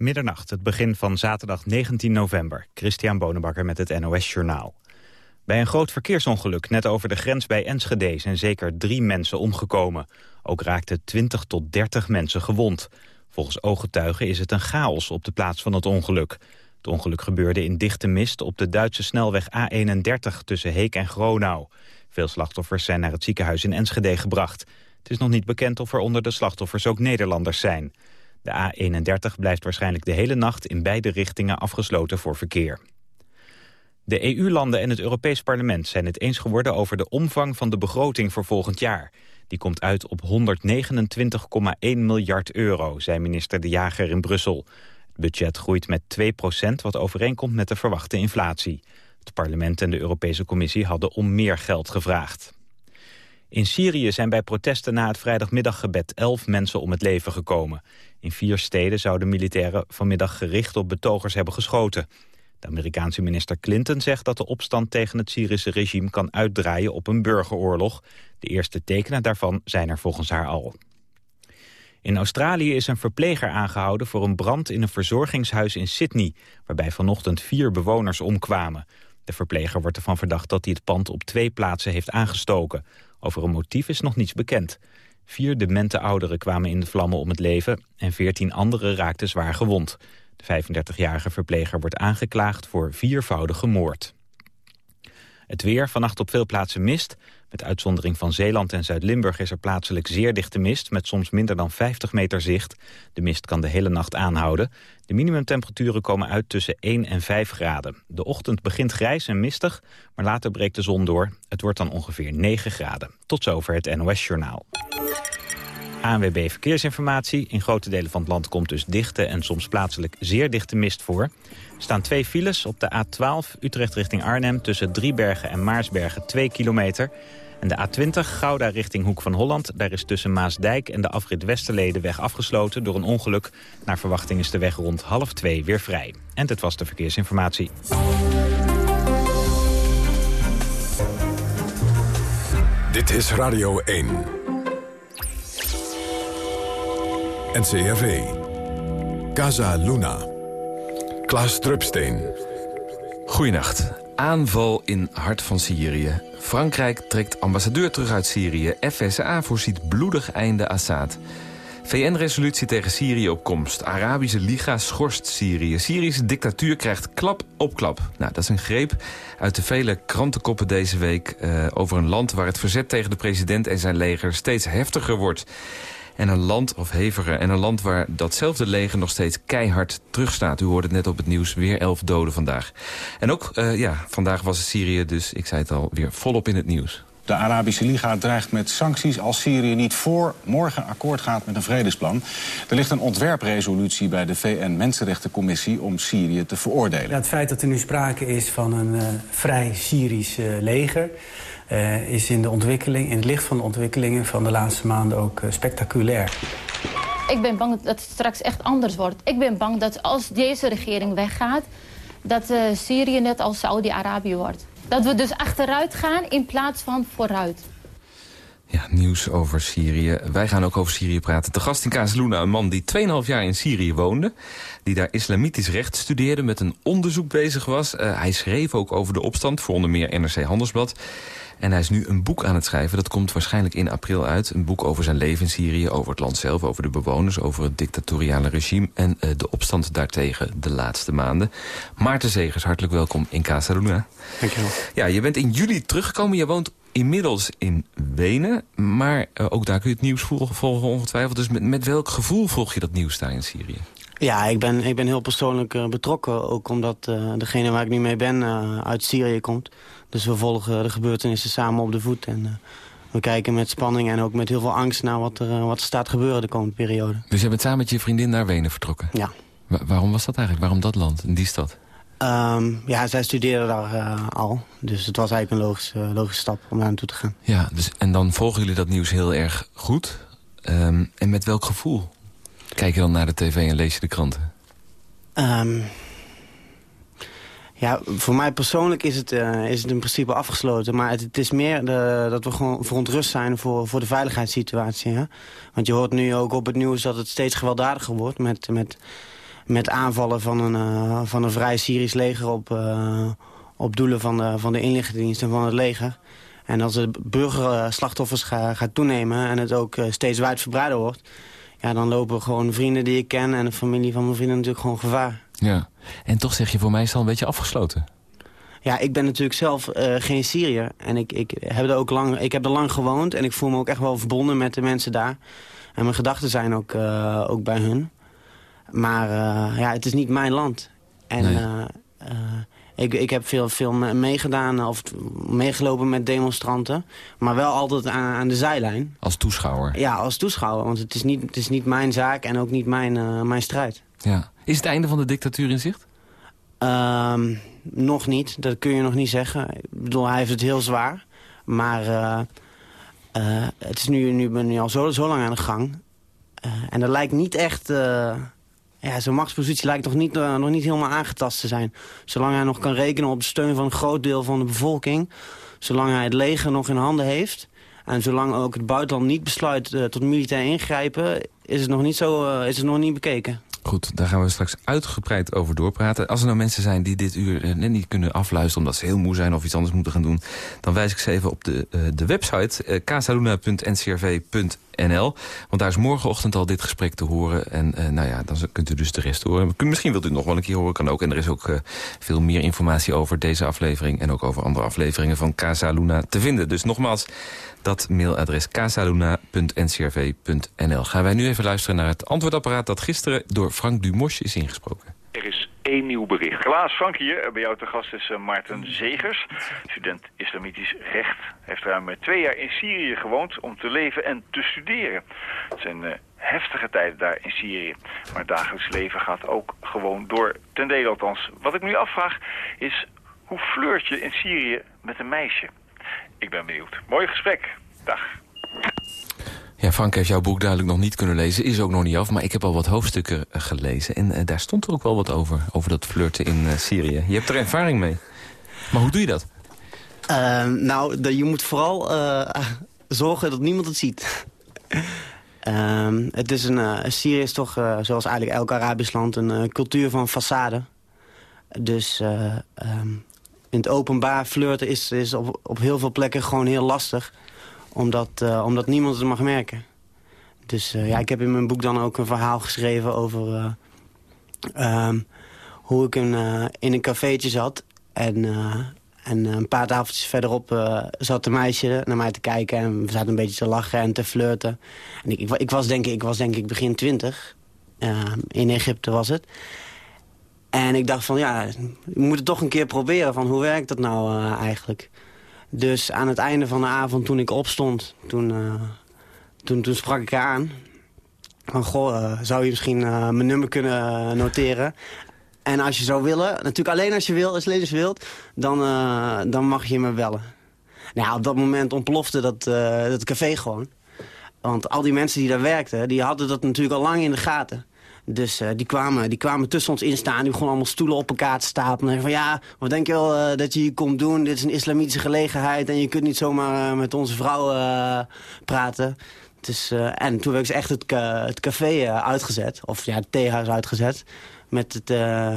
Middernacht, het begin van zaterdag 19 november. Christian Bonenbakker met het NOS Journaal. Bij een groot verkeersongeluk net over de grens bij Enschede... zijn zeker drie mensen omgekomen. Ook raakten 20 tot 30 mensen gewond. Volgens ooggetuigen is het een chaos op de plaats van het ongeluk. Het ongeluk gebeurde in dichte mist op de Duitse snelweg A31... tussen Heek en Gronau. Veel slachtoffers zijn naar het ziekenhuis in Enschede gebracht. Het is nog niet bekend of er onder de slachtoffers ook Nederlanders zijn. De A31 blijft waarschijnlijk de hele nacht in beide richtingen afgesloten voor verkeer. De EU-landen en het Europees Parlement zijn het eens geworden over de omvang van de begroting voor volgend jaar. Die komt uit op 129,1 miljard euro, zei minister De Jager in Brussel. Het budget groeit met 2% wat overeenkomt met de verwachte inflatie. Het parlement en de Europese Commissie hadden om meer geld gevraagd. In Syrië zijn bij protesten na het vrijdagmiddaggebed elf mensen om het leven gekomen. In vier steden zouden militairen vanmiddag gericht op betogers hebben geschoten. De Amerikaanse minister Clinton zegt dat de opstand tegen het Syrische regime kan uitdraaien op een burgeroorlog. De eerste tekenen daarvan zijn er volgens haar al. In Australië is een verpleger aangehouden voor een brand in een verzorgingshuis in Sydney, waarbij vanochtend vier bewoners omkwamen. De verpleger wordt ervan verdacht dat hij het pand op twee plaatsen heeft aangestoken. Over een motief is nog niets bekend. Vier demente ouderen kwamen in de vlammen om het leven en veertien anderen raakten zwaar gewond. De 35-jarige verpleger wordt aangeklaagd voor viervoudige moord. Het weer, vannacht op veel plaatsen mist. Met uitzondering van Zeeland en Zuid-Limburg is er plaatselijk zeer dichte mist... met soms minder dan 50 meter zicht. De mist kan de hele nacht aanhouden. De minimumtemperaturen komen uit tussen 1 en 5 graden. De ochtend begint grijs en mistig, maar later breekt de zon door. Het wordt dan ongeveer 9 graden. Tot zover het NOS Journaal. ANWB Verkeersinformatie. In grote delen van het land komt dus dichte en soms plaatselijk zeer dichte mist voor. Er staan twee files op de A12 Utrecht richting Arnhem... tussen Driebergen en Maarsbergen 2 kilometer. En de A20 Gouda richting Hoek van Holland. Daar is tussen Maasdijk en de afrit Westerleden weg afgesloten... door een ongeluk. Naar verwachting is de weg rond half twee weer vrij. En dit was de verkeersinformatie. Dit is Radio 1. NCRV. Casa Luna. Klaas Drupsteen. Goedenacht. Aanval in hart van Syrië. Frankrijk trekt ambassadeur terug uit Syrië. FSA voorziet bloedig einde Assad. VN-resolutie tegen Syrië op komst. Arabische Liga schorst Syrië. Syrische dictatuur krijgt klap op klap. Nou, dat is een greep uit de vele krantenkoppen deze week... Uh, over een land waar het verzet tegen de president en zijn leger steeds heftiger wordt. En een land, of heviger, en een land waar datzelfde leger nog steeds keihard terugstaat. U hoorde het net op het nieuws, weer elf doden vandaag. En ook, uh, ja, vandaag was het Syrië dus, ik zei het al, weer volop in het nieuws. De Arabische Liga dreigt met sancties als Syrië niet voor morgen akkoord gaat met een vredesplan. Er ligt een ontwerpresolutie bij de VN-Mensenrechtencommissie om Syrië te veroordelen. Ja, het feit dat er nu sprake is van een uh, vrij Syrisch uh, leger... Uh, is in, de ontwikkeling, in het licht van de ontwikkelingen van de laatste maanden ook uh, spectaculair. Ik ben bang dat het straks echt anders wordt. Ik ben bang dat als deze regering weggaat... dat uh, Syrië net als Saudi-Arabië wordt. Dat we dus achteruit gaan in plaats van vooruit. Ja, nieuws over Syrië. Wij gaan ook over Syrië praten. De gast in Kazeluna, een man die 2,5 jaar in Syrië woonde... die daar islamitisch recht studeerde, met een onderzoek bezig was. Uh, hij schreef ook over de opstand voor onder meer NRC Handelsblad... En hij is nu een boek aan het schrijven. Dat komt waarschijnlijk in april uit. Een boek over zijn leven in Syrië, over het land zelf, over de bewoners... over het dictatoriale regime en uh, de opstand daartegen de laatste maanden. Maarten Zegers, hartelijk welkom in Casa Luna. Dankjewel. Ja, je bent in juli teruggekomen. Je woont inmiddels in Wenen. Maar uh, ook daar kun je het nieuws volgen, volgen ongetwijfeld. Dus met, met welk gevoel volg je dat nieuws daar in Syrië? Ja, ik ben, ik ben heel persoonlijk uh, betrokken. Ook omdat uh, degene waar ik nu mee ben uit Syrië komt. Dus we volgen de gebeurtenissen samen op de voet. En we kijken met spanning en ook met heel veel angst naar wat er, wat er staat gebeuren de komende periode. Dus je bent samen met je vriendin naar Wenen vertrokken? Ja. Wa waarom was dat eigenlijk? Waarom dat land, die stad? Um, ja, zij studeerde daar al. Dus het was eigenlijk een logische, logische stap om daar naartoe te gaan. Ja, dus, en dan volgen jullie dat nieuws heel erg goed. Um, en met welk gevoel? Kijk je dan naar de tv en lees je de kranten? Um, ja, voor mij persoonlijk is het, uh, is het in principe afgesloten. Maar het, het is meer de, dat we gewoon verontrust zijn voor, voor de veiligheidssituatie. Hè? Want je hoort nu ook op het nieuws dat het steeds gewelddadiger wordt... met, met, met aanvallen van een, van een vrij Syrisch leger op, op doelen van de, van de inlichtingendienst en van het leger. En als de burgerslachtoffers gaat, gaat toenemen en het ook steeds wijdverbreider wordt... Ja, dan lopen gewoon vrienden die ik ken en de familie van mijn vrienden natuurlijk gewoon gevaar. Ja, en toch zeg je voor mij is het al een beetje afgesloten. Ja, ik ben natuurlijk zelf uh, geen Syriër. En ik, ik, heb er ook lang, ik heb er lang gewoond en ik voel me ook echt wel verbonden met de mensen daar. En mijn gedachten zijn ook, uh, ook bij hun. Maar uh, ja, het is niet mijn land. En nee. ik, ik heb veel, veel meegedaan of meegelopen met demonstranten. Maar wel altijd aan, aan, de zijlijn. Als toeschouwer? Ja, als toeschouwer. Want het is niet, het is niet mijn zaak en ook niet mijn, mijn strijd. Ja. Is het einde van de dictatuur in zicht? Um, nog niet, dat kun je nog niet zeggen. Ik bedoel, hij heeft het heel zwaar. Maar uh, uh, het is nu, nu ben je al zo, zo lang aan de gang. Uh, en dat lijkt niet echt... ja, zijn machtspositie lijkt nog niet, nog niet helemaal aangetast te zijn. Zolang hij nog kan rekenen op de steun van een groot deel van de bevolking... zolang hij het leger nog in handen heeft... en zolang ook het buitenland niet besluit tot militair ingrijpen... is het nog niet, zo, is het nog niet bekeken. Goed, daar gaan we straks uitgebreid over doorpraten. Als er nou mensen zijn die dit uur net niet kunnen afluisteren... omdat ze heel moe zijn of iets anders moeten gaan doen... dan wijs ik ze even op de, de website uh, casaluna.ncrv.nl. Want daar is morgenochtend al dit gesprek te horen. En uh, nou ja, dan kunt u dus de rest horen. Misschien wilt u nog wel een keer horen, kan ook. En er is ook veel meer informatie over deze aflevering... en ook over andere afleveringen van Casa Luna te vinden. Dus nogmaals, dat mailadres casaluna.ncrv.nl. Gaan wij nu even luisteren naar het antwoordapparaat... dat gisteren door Frank Dumos is ingesproken. Er is één nieuw bericht. Helaas, Frank hier. Bij jou te gast is uh, Maarten Zegers, student islamitisch recht. Hij heeft ruim twee jaar in Syrië gewoond om te leven en te studeren. Het zijn uh, heftige tijden daar in Syrië. Maar het dagelijks leven gaat ook gewoon door, ten dele althans. Wat ik nu afvraag is, hoe flirt je in Syrië met een meisje? Ik ben benieuwd. Mooi gesprek. Dag. Ja, Frank heeft jouw boek duidelijk nog niet kunnen lezen. Is ook nog niet af, maar ik heb al wat hoofdstukken eh, gelezen. En uh, daar stond er ook wel wat over, over dat flirten in uh, Syrië. Je hebt er ervaring mee. Maar hoe doe je dat? Uh, nou, je moet vooral zorgen dat niemand het ziet. Ehm, het is een, Syrië is toch, zoals eigenlijk elk Arabisch land, een cultuur van façade. Dus um, in het openbaar flirten is, is op, op heel veel plekken gewoon heel lastig. Omdat, uh, omdat niemand het mag merken. Dus uh, ja, ik heb in mijn boek dan ook een verhaal geschreven over... Uh, um, hoe ik in, een cafeetje zat. En, en een paar tafeltjes verderop zat een meisje naar mij te kijken. En we zaten een beetje te lachen en te flirten. En ik, ik, ik was, denk ik, ik was denk ik begin twintig. in Egypte was het. En ik dacht van, ja, we moeten toch een keer proberen van hoe werkt dat nou uh, eigenlijk. Dus aan het einde van de avond toen ik opstond, toen, uh, toen, toen sprak ik haar aan. Van, goh, uh, zou je misschien mijn nummer kunnen noteren? En als je zou willen, natuurlijk alleen als je wil, als je wilt, dan, dan mag je me bellen. Nou op dat moment ontplofte dat, dat café gewoon. Want al die mensen die daar werkten, die hadden dat natuurlijk al lang in de gaten. Dus uh, die, kwamen, die kwamen tussen ons instaan. Die begonnen allemaal stoelen op elkaar te stapelen. Van ja, wat denk je wel uh, dat je hier komt doen? Dit is een islamitische gelegenheid. En je kunt niet zomaar uh, met onze vrouw praten. Dus, en toen werd ze echt het, het café uitgezet. Of ja, het theehuis uitgezet. Met, het,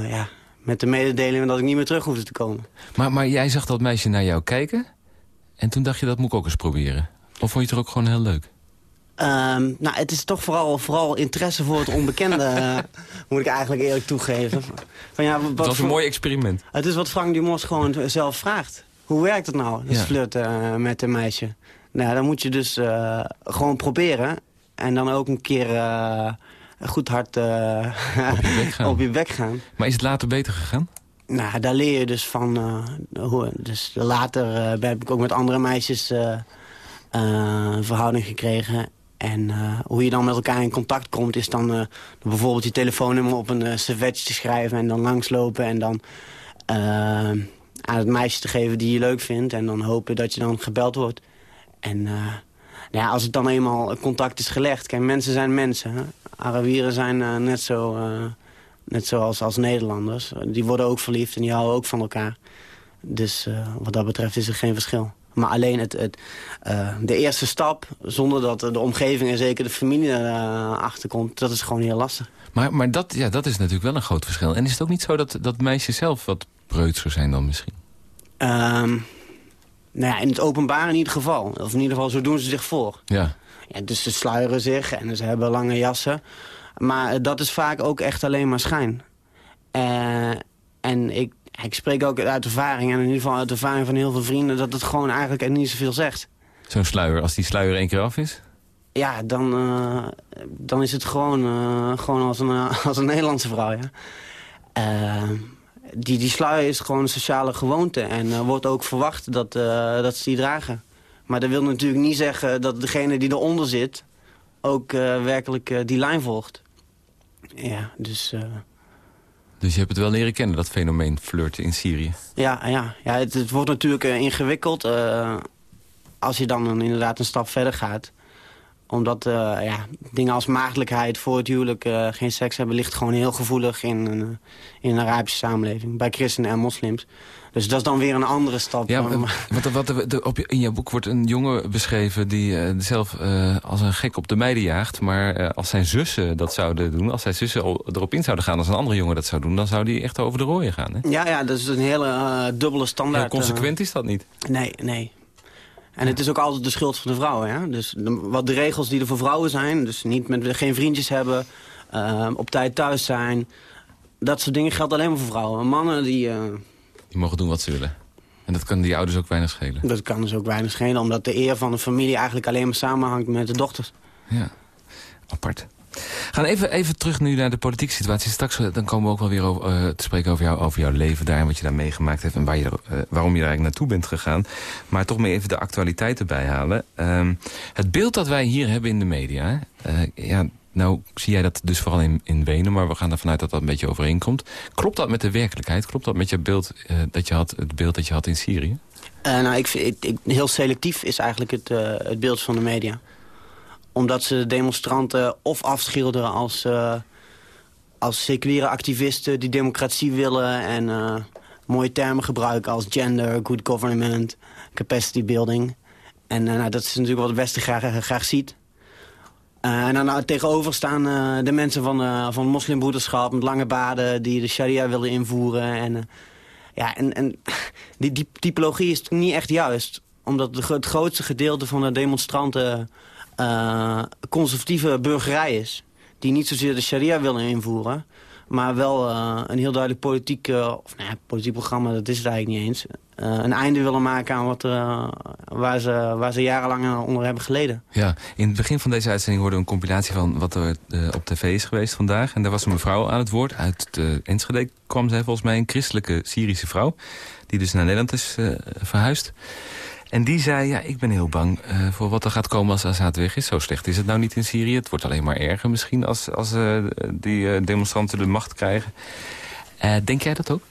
ja, met de mededeling dat ik niet meer terug hoefde te komen. Maar, maar jij zag dat meisje naar jou kijken. En toen dacht je, dat moet ik ook eens proberen. Of vond je het er ook gewoon heel leuk? Um, nou, het is toch vooral, vooral interesse voor het onbekende, uh, moet ik eigenlijk eerlijk toegeven. Van, ja, wat dat was een mooi experiment. Het is wat Frank Dumos gewoon zelf vraagt. Hoe werkt het nou, dat ja. flirten uh, met een meisje? Nou, dan moet je dus uh, gewoon proberen. En dan ook een keer goed hard op, je op, je bek gaan. Maar is het later beter gegaan? Nou, daar leer je dus van. hoe, dus later heb ik ook met andere meisjes een verhouding gekregen. En uh, hoe je dan met elkaar in contact komt... is dan uh, bijvoorbeeld je telefoonnummer op een uh, servetje te schrijven... en dan langslopen en dan aan het meisje te geven die je leuk vindt... en dan hopen dat je dan gebeld wordt. En nou ja, als het dan eenmaal contact is gelegd... Kijk, mensen zijn mensen. Arabieren zijn net zo... net zoals als Nederlanders. Die worden ook verliefd en die houden ook van elkaar. Dus wat dat betreft is er geen verschil. Maar alleen het, het, uh, de eerste stap, zonder dat de omgeving en zeker de familie erachter uh, komt... dat is gewoon heel lastig. Maar, maar dat, ja, dat is natuurlijk wel een groot verschil. En is het ook niet zo dat, dat meisjes zelf wat preutser zijn dan misschien? Ehm, nou ja, in het openbaar in ieder geval. Of in ieder geval, zo doen ze zich voor. Ja. Ja, dus ze sluieren zich en ze hebben lange jassen. Maar dat is vaak ook echt alleen maar schijn. Uh, en ik, ik spreek ook uit ervaring, en in ieder geval uit ervaring van heel veel vrienden... dat het gewoon eigenlijk niet zoveel zegt. Zo'n sluier, als die sluier één keer af is? Ja, dan, uh, dan is het gewoon, uh, gewoon als, een, als een Nederlandse vrouw, ja. die, die sluier is gewoon een sociale gewoonte en wordt ook verwacht dat, dat ze die dragen. Maar dat wil natuurlijk niet zeggen dat degene die eronder zit... ook werkelijk die lijn volgt. Ja, dus... Dus je hebt het wel leren kennen, dat fenomeen flirten in Syrië? Ja, ja, ja het, wordt natuurlijk uh, ingewikkeld uh, als je dan inderdaad een stap verder gaat. Omdat uh, ja, dingen als maagdelijkheid voor het huwelijk geen seks hebben... ligt gewoon heel gevoelig in, in een Arabische samenleving. Bij christenen en moslims. Dus dat is dan weer een andere stap. Ja, wat, wat, de, op, in je boek wordt een jongen beschreven die uh, zelf uh, als een gek op de meiden jaagt. Maar uh, als zijn zussen dat zouden doen, als zijn zussen erop in zouden gaan als een andere jongen dat zou doen, dan zou die echt over de rooien gaan. Hè? Ja, ja, dat is een hele dubbele standaard. Heel consequent is dat niet? Nee, nee. En het is ook altijd de schuld van de vrouwen. Hè? Dus de, wat de regels die er voor vrouwen zijn, dus niet met, geen vriendjes hebben, op tijd thuis zijn. Dat soort dingen geldt alleen maar voor vrouwen. Mannen die die mogen doen wat ze willen. En dat kan die ouders ook weinig schelen. Dat kan dus ook weinig schelen, omdat de eer van de familie eigenlijk alleen maar samenhangt met de dochters. Ja, apart. Gaan even, even terug nu naar de politieke situatie. Straks eh, dan komen we ook wel weer over, uh, te spreken over, jou, over jouw leven daar... en wat je daar meegemaakt hebt en waar je, uh, waarom je daar eigenlijk naartoe bent gegaan. Maar toch maar even de actualiteit erbij halen. Uh, het beeld dat wij hier hebben in de media... ja, nou, zie jij dat dus vooral in, in Wenen, maar we gaan ervan uit dat dat een beetje overeenkomt. Klopt dat met de werkelijkheid? Klopt dat met je beeld, uh, dat je had, het beeld dat je had in Syrië? Uh, nou, ik, ik, heel selectief is eigenlijk het, uh, het beeld van de media. Omdat ze demonstranten of afschilderen als, als seculiere activisten die democratie willen... en mooie termen gebruiken als gender, good government, capacity building. En nou, dat is natuurlijk wat de Westen graag, graag ziet. Uh, en dan uh, tegenover staan uh, de mensen van, van moslimbroederschap met lange baden die de sharia willen invoeren. En, ja, en, en die, die typologie is niet echt juist. Omdat de, het grootste gedeelte van de demonstranten conservatieve burgerij is. Die niet zozeer de sharia willen invoeren. Maar wel een heel duidelijk politiek, of, nou ja, politiek programma, dat is het eigenlijk niet eens een einde willen maken aan wat, uh, waar, ze, waar ze jarenlang onder hebben geleden. Ja, in het begin van deze uitzending hoorden we een compilatie van wat er op tv is geweest vandaag. En daar was een mevrouw aan het woord. Uit de Enschede kwam zij volgens mij een christelijke Syrische vrouw. Die dus naar Nederland is verhuisd. En die zei, ja, ik ben heel bang voor wat er gaat komen als Assad weg is. Zo slecht is het nou niet in Syrië. Het wordt alleen maar erger misschien als, als die demonstranten de macht krijgen. denk jij dat ook?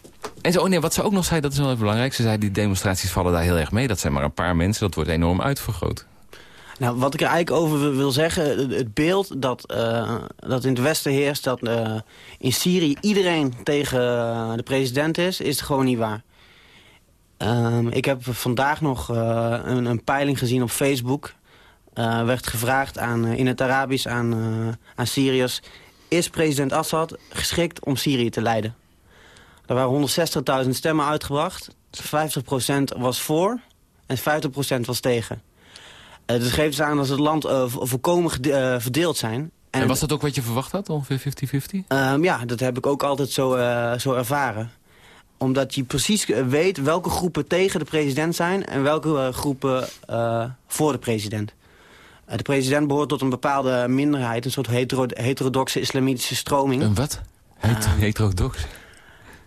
En zo, oh nee, wat ze ook nog zei, dat is wel even belangrijk. Ze zei, die demonstraties vallen daar heel erg mee. Dat zijn maar een paar mensen, dat wordt enorm uitvergroot. Nou, wat ik er eigenlijk over wil zeggen, het beeld dat, uh, dat in het Westen heerst... dat uh, in Syrië iedereen tegen uh, de president is, is gewoon niet waar. Um, ik heb vandaag nog een, een, peiling gezien op Facebook. werd gevraagd aan, in het Arabisch aan, aan Syriërs... is president Assad geschikt om Syrië te leiden? Er waren 160.000 stemmen uitgebracht. 50% was voor en 50% was tegen. Uh, dus geeft ze aan dat het land uh, volkomen uh, verdeeld zijn. En, en, was dat ook wat je verwacht had, ongeveer 50-50? Um, ja, dat heb ik ook altijd zo, zo ervaren. Omdat je precies weet welke groepen tegen de president zijn... en welke groepen voor de president. de president behoort tot een bepaalde minderheid... een soort hetero heterodoxe islamitische stroming. Een wat? Het heterodox?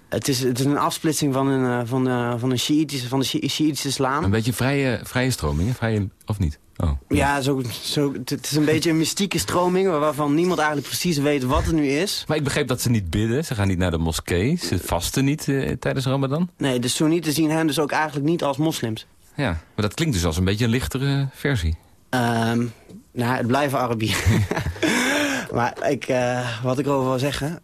Het is, het is een afsplitsing van een, uh, van, uh, van een Shiïtische, van de Shiïtische islam. Een beetje vrije, vrije stroming, vrije, of niet? Oh, ja, zo, zo, het is een beetje een mystieke stroming... waarvan niemand eigenlijk precies weet wat het nu is. Maar ik begreep dat ze niet bidden, ze gaan niet naar de moskee... ze vasten niet uh, tijdens Ramadan? Nee, de Soenieten zien hen dus ook eigenlijk niet als moslims. Ja, maar dat klinkt dus als een beetje een lichtere versie. Um, nou, het blijven Arabieren. maar ik, wat ik erover wil zeggen...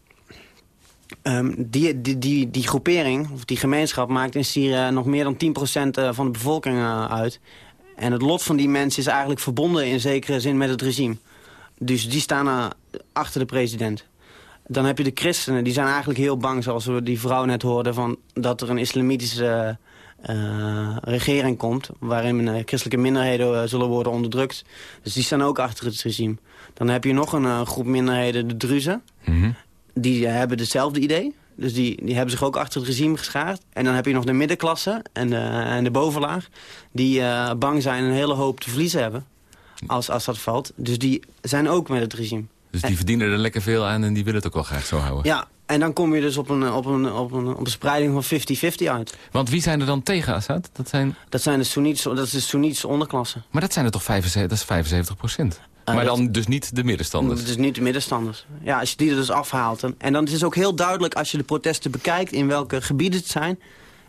Um, die, die, die, groepering, of die gemeenschap, maakt in Syrië nog meer dan 10% eh, van de bevolking uh, uit. En het lot van die mensen is eigenlijk verbonden in zekere zin met het regime. Dus die staan uh, achter de president. dan heb je de christenen, die zijn eigenlijk heel bang, zoals we die vrouw net hoorden, van dat er een islamitische regering komt... waarin christelijke minderheden zullen worden onderdrukt. Dus die staan ook achter het regime. Dan heb je nog een groep minderheden, de Druzen. Mhm. Die hebben hetzelfde idee. Dus die, die hebben zich ook achter het regime geschaard. En dan heb je nog de middenklasse en de, en de bovenlaag... die bang zijn een hele hoop te verliezen hebben als, als dat valt. Dus die zijn ook met het regime. Dus die verdienen er lekker veel aan en die willen het ook wel graag zo houden. Ja, en dan kom je dus op een, op een, op een, op een spreiding van 50-50 uit. Want wie zijn er dan tegen Assad? Dat, zijn... dat, zijn de Soenitische, dat is de onderklasse. Maar dat zijn er toch 75, dat is 75 procent? Maar dan dus niet de middenstanders? Dus niet de middenstanders. Ja, als je die er dus afhaalt. En dan is het ook heel duidelijk als je de protesten bekijkt... in welke gebieden het zijn.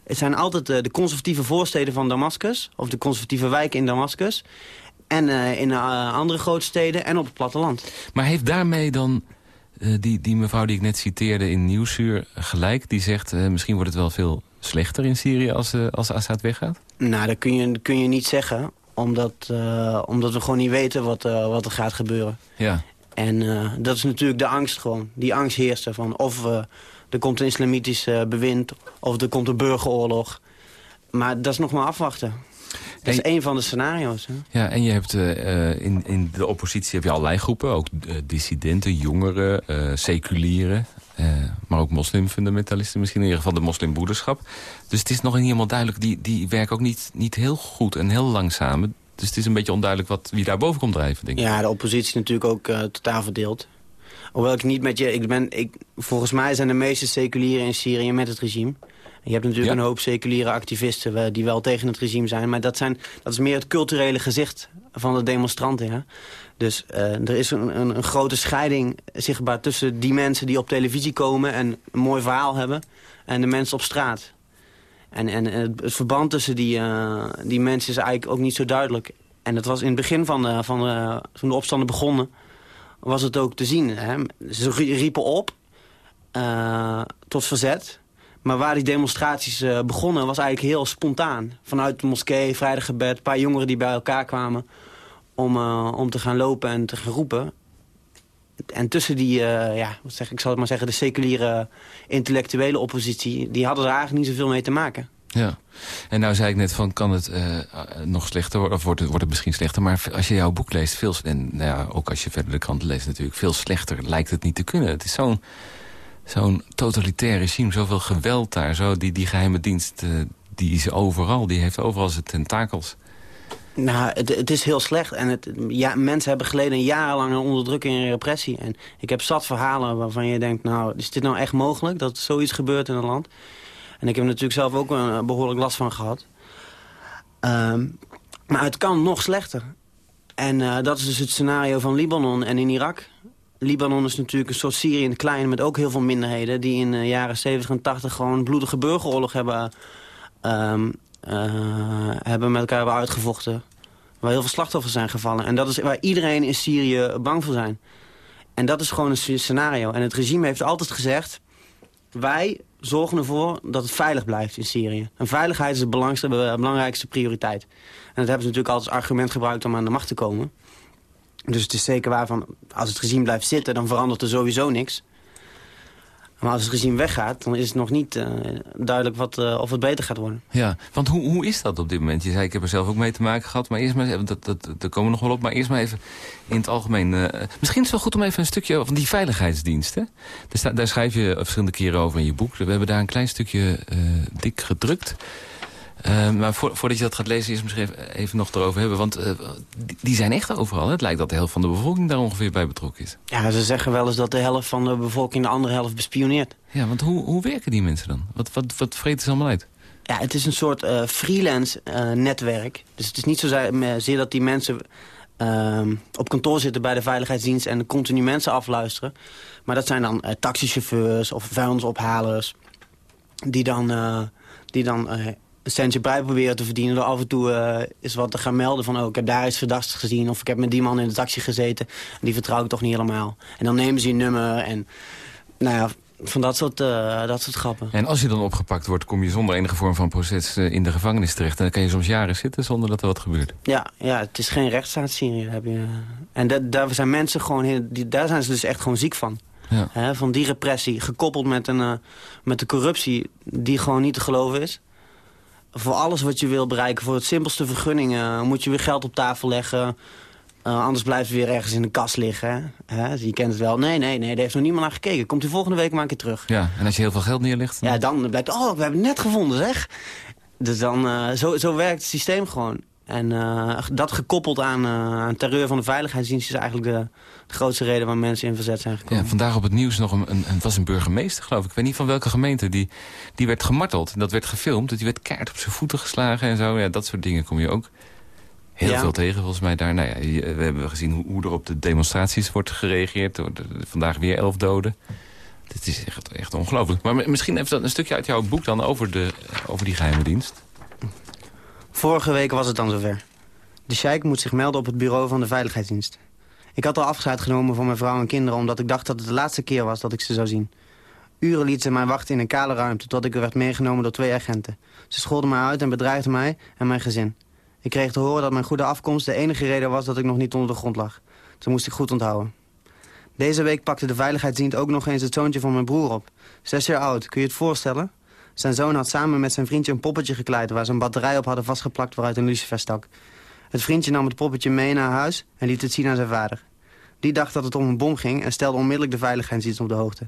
Het zijn altijd de conservatieve voorsteden van Damascus... of de conservatieve wijken in Damascus. En uh, in uh, andere grote steden en op het platteland. Maar heeft daarmee dan uh, die, die mevrouw die ik net citeerde in Nieuwsuur gelijk? Die zegt misschien wordt het wel veel slechter in Syrië als, als Assad weggaat? Nou, dat kun je, kun je niet zeggen. Omdat, omdat we gewoon niet weten wat, wat er gaat gebeuren. Ja. En dat is natuurlijk de angst gewoon. Die angst heerst ervan. Of er komt een islamitisch bewind. Of er komt een burgeroorlog. Maar dat is nog maar afwachten. Dat is één van de scenario's. Hè? Ja, en je hebt uh, in, in de oppositie heb je allerlei groepen. Ook uh, dissidenten, jongeren, uh, seculieren. Maar ook moslimfundamentalisten misschien. In ieder geval de moslimbroederschap. Dus het is nog niet helemaal duidelijk. Die, die werken ook niet, niet heel goed en heel lang samen. Dus het is een beetje onduidelijk wat, wie daar boven komt drijven, denk ik. Ja, de oppositie natuurlijk ook totaal verdeeld. Hoewel ik niet met je... Ik ben, ik, volgens mij zijn de meeste seculieren in Syrië met het regime. Je hebt natuurlijk een hoop seculiere activisten eh, die wel tegen het regime zijn. Maar dat, zijn, dat is meer het culturele gezicht van de demonstranten. Ja? Dus uh, er is een, een, een, grote scheiding zichtbaar tussen die mensen die op televisie komen... en een mooi verhaal hebben, en de mensen op straat. En, en het, verband tussen die, uh, die mensen is eigenlijk ook niet zo duidelijk. En dat was in het begin van van toen de opstanden begonnen... was het ook te zien. Hè? Ze riepen op uh, tot verzet... Maar waar die demonstraties uh, begonnen was eigenlijk heel spontaan. Vanuit de moskee, vrijdaggebed, een paar jongeren die bij elkaar kwamen... om, uh, om te gaan lopen en te gaan roepen. En tussen die, uh, ja, wat zeg, ik zal het maar zeggen... de seculiere intellectuele oppositie... die hadden er eigenlijk niet zoveel mee te maken. Ja, en nou zei ik net van, kan het nog slechter worden, of wordt het, wordt het misschien slechter, maar als je jouw boek leest, veel, en nou ja, ook als je verder de kranten leest natuurlijk, veel slechter lijkt het niet te kunnen. Het is zo'n zo'n totalitair regime, zoveel geweld daar. Zo, die, die geheime dienst, uh, die is overal. Die heeft overal zijn tentakels. Nou, het, het, is heel slecht. En het, ja, mensen hebben geleden jarenlang onderdrukking en repressie. En ik heb zat verhalen waarvan je denkt... nou, is dit nou echt mogelijk dat zoiets gebeurt in een land? En ik heb natuurlijk zelf ook een, behoorlijk last van gehad. Um, maar het kan nog slechter. En uh, dat is dus het scenario van Libanon en in Irak. Libanon is natuurlijk een soort Syrië in het klein... met ook heel veel minderheden... die in de jaren 70 en 80 gewoon bloedige burgeroorlog hebben, um, uh, hebben met elkaar hebben uitgevochten. Waar heel veel slachtoffers zijn gevallen. En dat is waar iedereen in Syrië bang voor zijn. En dat is gewoon een scenario. En het regime heeft altijd gezegd... wij zorgen ervoor dat het veilig blijft in Syrië. En veiligheid is de belangrijkste prioriteit. En dat hebben ze natuurlijk altijd als argument gebruikt om aan de macht te komen. Dus het is zeker waar van, als het regime blijft zitten, dan verandert er sowieso niks. Maar als het regime weggaat, dan is het nog niet uh, duidelijk wat, uh, of het beter gaat worden. Ja, want hoe, hoe is dat op dit moment? Je zei, ik heb er zelf ook mee te maken gehad. Maar eerst maar even, dat, dat, daar komen we nog wel op. Maar eerst maar even in het algemeen. Uh, misschien is het wel goed om even een stukje van die veiligheidsdiensten. Daar, daar schrijf je verschillende keren over in je boek. We hebben daar een klein stukje dik gedrukt. Uh, maar voordat je dat gaat lezen, eerst misschien even nog erover hebben. Want uh, die, zijn echt overal. Het lijkt dat de helft van de bevolking daar ongeveer bij betrokken is. Ja, ze zeggen wel eens dat de helft van de bevolking de andere helft bespioneert. Ja, want hoe, hoe werken die mensen dan? Wat, wat, wat vreten ze allemaal uit? Ja, het is een soort uh, freelance netwerk. Dus het is niet zozeer dat die mensen ehm, op kantoor zitten bij de veiligheidsdienst... en continu mensen afluisteren. Maar dat zijn dan taxichauffeurs of vuilnisophalers... die dan, die dan centje bij proberen te verdienen... door af en toe uh, eens wat te gaan melden van... oh, ik heb daar iets verdachts gezien... of ik heb met die man in de taxi gezeten. Die vertrouw ik toch niet helemaal. En dan nemen ze een nummer en... nou ja, van dat soort, uh, dat soort grappen. En als je dan opgepakt wordt, kom je zonder enige vorm van proces uh, in de gevangenis terecht. En dan kan je soms jaren zitten zonder dat er wat gebeurt. Ja, ja het is geen rechtsstaat Syrië. Heb je. En dat, daar zijn mensen gewoon, die, daar zijn ze dus echt gewoon ziek van. Ja. Van die repressie, gekoppeld met, een, eh, met de corruptie die gewoon niet te geloven is. Voor alles wat je wil bereiken, voor het simpelste vergunningen... moet je weer geld op tafel leggen. Eh, anders blijft het weer ergens in de kast liggen. Hè? Hè, je kent het wel. Nee, nee, nee, daar heeft nog niemand naar gekeken. Komt u volgende week maar een keer terug. Ja, en als je heel veel geld neerlegt... dan- Ja, dan blijkt, oh, we hebben het net gevonden, zeg. Dus dan, eh, zo, zo werkt het systeem gewoon. En eh, dat gekoppeld aan, aan terreur van de veiligheidsdienst... is eigenlijk de, de grootste reden waar mensen in verzet zijn gekomen. Ja, vandaag op het nieuws nog een, een, het was een burgemeester, geloof ik. Ik weet niet van welke gemeente. Die, die werd gemarteld. Dat werd gefilmd. Die werd keihard op zijn voeten geslagen en zo. Ja, dat soort dingen kom je ook heel Ja. veel tegen, volgens mij. Daar. Nou ja, we hebben gezien hoe, hoe er op de demonstraties wordt gereageerd. Er worden Vandaag weer elf doden. Dit is echt, echt ongelooflijk. Maar misschien even dat een stukje uit jouw boek dan over, de, over die geheime dienst. Vorige week was het dan zover. De sheik moet zich melden op het bureau van de veiligheidsdienst. Ik had al afscheid genomen van mijn vrouw en kinderen... omdat ik dacht dat het de laatste keer was dat ik ze zou zien. Uren liet ze mij wachten in een kale ruimte... tot ik werd meegenomen door twee agenten. Ze scholden mij uit en bedreigden mij en mijn gezin. Ik kreeg te horen dat mijn goede afkomst de enige reden was... dat ik nog niet onder de grond lag. Dat moest ik goed onthouden. Deze week pakte de veiligheidsdienst ook nog eens het zoontje van mijn broer op. Zes jaar oud, kun je het voorstellen? Zijn zoon had samen met zijn vriendje een poppetje gekleid... waar ze een batterij op hadden vastgeplakt waaruit een lucifer stak. Het vriendje nam het poppetje mee naar huis en liet het zien aan zijn vader. Die dacht dat het om een bom ging en stelde onmiddellijk de veiligheidsdienst op de hoogte.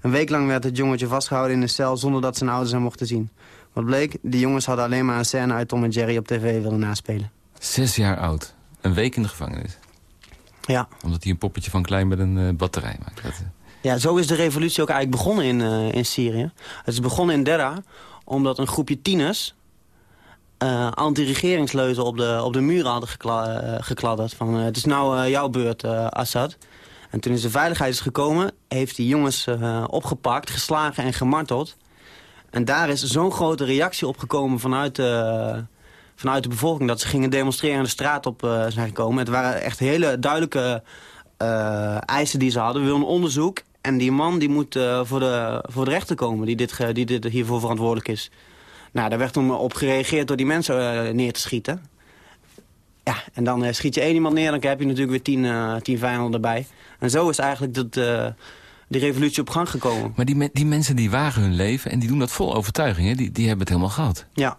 Een week lang werd het jongetje vastgehouden in een cel zonder dat zijn ouders hem mochten zien. Wat bleek, die jongens hadden alleen maar een scène uit Tom en Jerry op tv willen naspelen. Zes jaar oud. Een week in de gevangenis. Ja. Omdat hij een poppetje van klein met een eh, batterij maakt. Dat, eh, Ja, zo is de revolutie ook eigenlijk begonnen in, eh, in Syrië. Het is begonnen in Derra, omdat een groepje tieners... eh, anti-regeringsleuzen op de, op de muren hadden eh, gekladderd. Van, eh, het is nou jouw beurt, Assad. En toen is de veiligheid is gekomen, heeft die jongens opgepakt, geslagen en gemarteld. En daar is zo'n grote reactie op gekomen vanuit vanuit de bevolking... dat ze gingen demonstreren en de straat op zijn gekomen. Het waren echt hele duidelijke eisen die ze hadden. We willen onderzoek en die man die moet voor, de, voor de rechter komen... die, dit, die dit hiervoor verantwoordelijk is. Nou, daar werd toen op gereageerd door die mensen eh, neer te schieten. Ja, en dan eh, schiet je één iemand neer, dan heb je natuurlijk weer tien, eh, tien vijanden erbij. En zo is eigenlijk dat, die revolutie op gang gekomen. Maar die, me- die mensen die wagen hun leven en die doen dat vol overtuiging. Hè? Die, die hebben het helemaal gehad. Ja,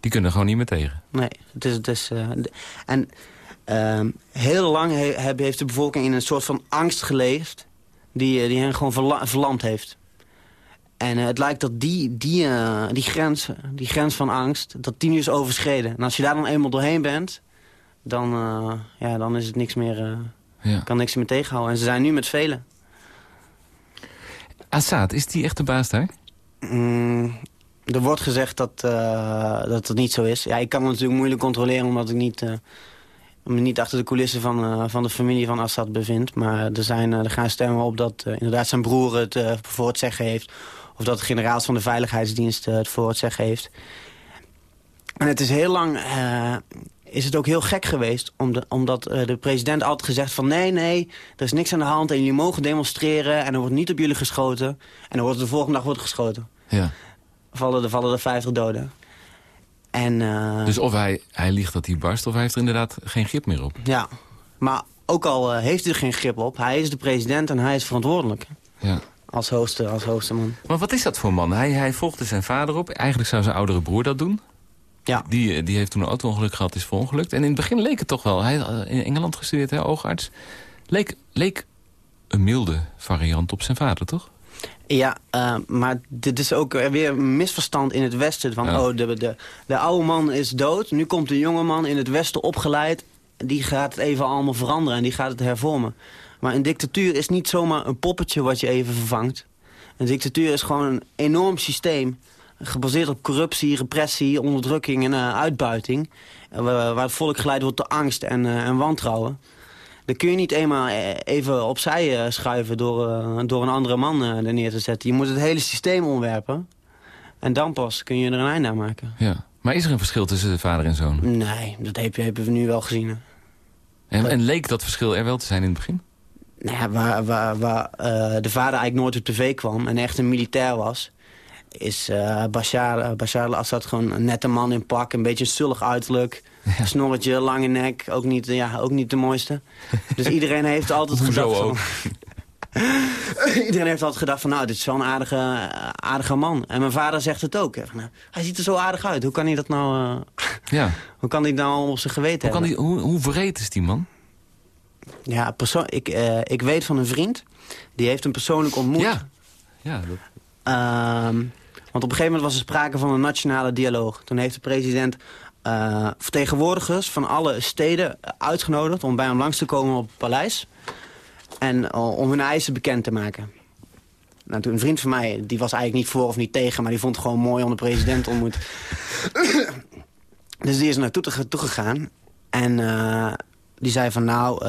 Die kunnen er gewoon niet meer tegen. nee. Het is, het is, en ehm, heel lang he- heeft de bevolking in een soort van angst geleefd... die, die hen gewoon verla- verlamd heeft. En eh, het lijkt dat die, die, eh, die, grens, die grens van angst, dat die nu is overschreden. En als je daar dan eenmaal doorheen bent, dan, eh, ja, dan is het niks meer, Ja. kan niks meer tegenhouden. En ze zijn nu met velen. Assad, is die echt de baas daar? Mm, er wordt gezegd dat, dat het niet zo is. Ja, ik kan het natuurlijk moeilijk controleren omdat ik niet, me niet achter de coulissen van, van de familie van Assad bevind. Maar er, zijn, er gaan stemmen op dat inderdaad zijn broer het voor het zeggen heeft. Of dat de generaals van de veiligheidsdienst eh, het voor het zeggen heeft. En het is heel lang... eh, is het ook heel gek geweest, om de- omdat eh, de president altijd gezegd van... nee, nee, er is niks aan de hand en jullie mogen demonstreren... en er wordt niet op jullie geschoten. En dan wordt de volgende dag wordt geschoten Ja. vallen er, vallen er 50 doden. En Dus of hij, hij liegt dat hij barst, of hij heeft er inderdaad geen grip meer op. ja, maar ook al heeft hij er geen grip op, hij is de president en hij is verantwoordelijk. Ja. Als hoogste, als hoogste man. Maar wat is dat voor man? Hij, hij volgde zijn vader op. Eigenlijk zou zijn oudere broer dat doen. Ja, Die, eh, die heeft toen een auto-ongeluk gehad, is verongelukt. En in het begin leek het toch wel. Hij eh, in Engeland gestudeerd, hè, oogarts. Leek, leek een milde variant op zijn vader, toch? ja eh, maar dit is ook weer een misverstand in het Westen. Van, Ja. oh, de, de, de oude man is dood, nu komt de jonge man in het Westen opgeleid. Die gaat het even allemaal veranderen en die gaat het hervormen. Maar een dictatuur is niet zomaar een poppetje wat je even vervangt. Een dictatuur is gewoon een enorm systeem. Gebaseerd op corruptie, repressie, onderdrukking en eh, uitbuiting. eh, waar, het volk geleid wordt door angst en, eh, en wantrouwen. Dat kun je niet eenmaal even opzij schuiven door, door een andere man er neer te zetten. Je moet het hele systeem omwerpen. En dan pas kun je er een einde aan maken. Ja. Maar is er een verschil tussen vader en zoon? Nee, dat heb je- hebben we nu wel gezien. en leek dat verschil er wel te zijn in het begin? Nou ja, waar, waar, waar eh, de vader eigenlijk nooit op tv kwam en echt een militair was... is eh, Bashar, eh, Bashar al-Assad gewoon een nette man in pak. Een beetje een zullig uiterlijk. Snorretje, lange nek. Ook niet, ja, ook niet de mooiste. Dus iedereen heeft altijd gedacht... van- ook? Iedereen heeft altijd gedacht van, nou, dit is wel een aardige, aardige man. En mijn vader zegt het ook. Van, nou, hij ziet er zo aardig uit. Hoe kan hij dat nou... Uh, ja. hoe kan hij nou op zijn geweten hoe hebben? Kan die, hoe, hoe vreed is die man? Ja, persoon, ik, uh, ik weet van een vriend. Die heeft hem persoonlijk ontmoet. Ja. ja dat... Uh, want op een gegeven moment was er sprake van een nationale dialoog. Toen heeft de president uh, vertegenwoordigers van alle steden uitgenodigd... om bij hem langs te komen op het paleis. En om hun eisen bekend te maken. Nou, toen een vriend van mij, die was eigenlijk niet voor of niet tegen... maar die vond het gewoon mooi om de president te ontmoeten. dus die is er naartoe gegaan. En die zei van nou,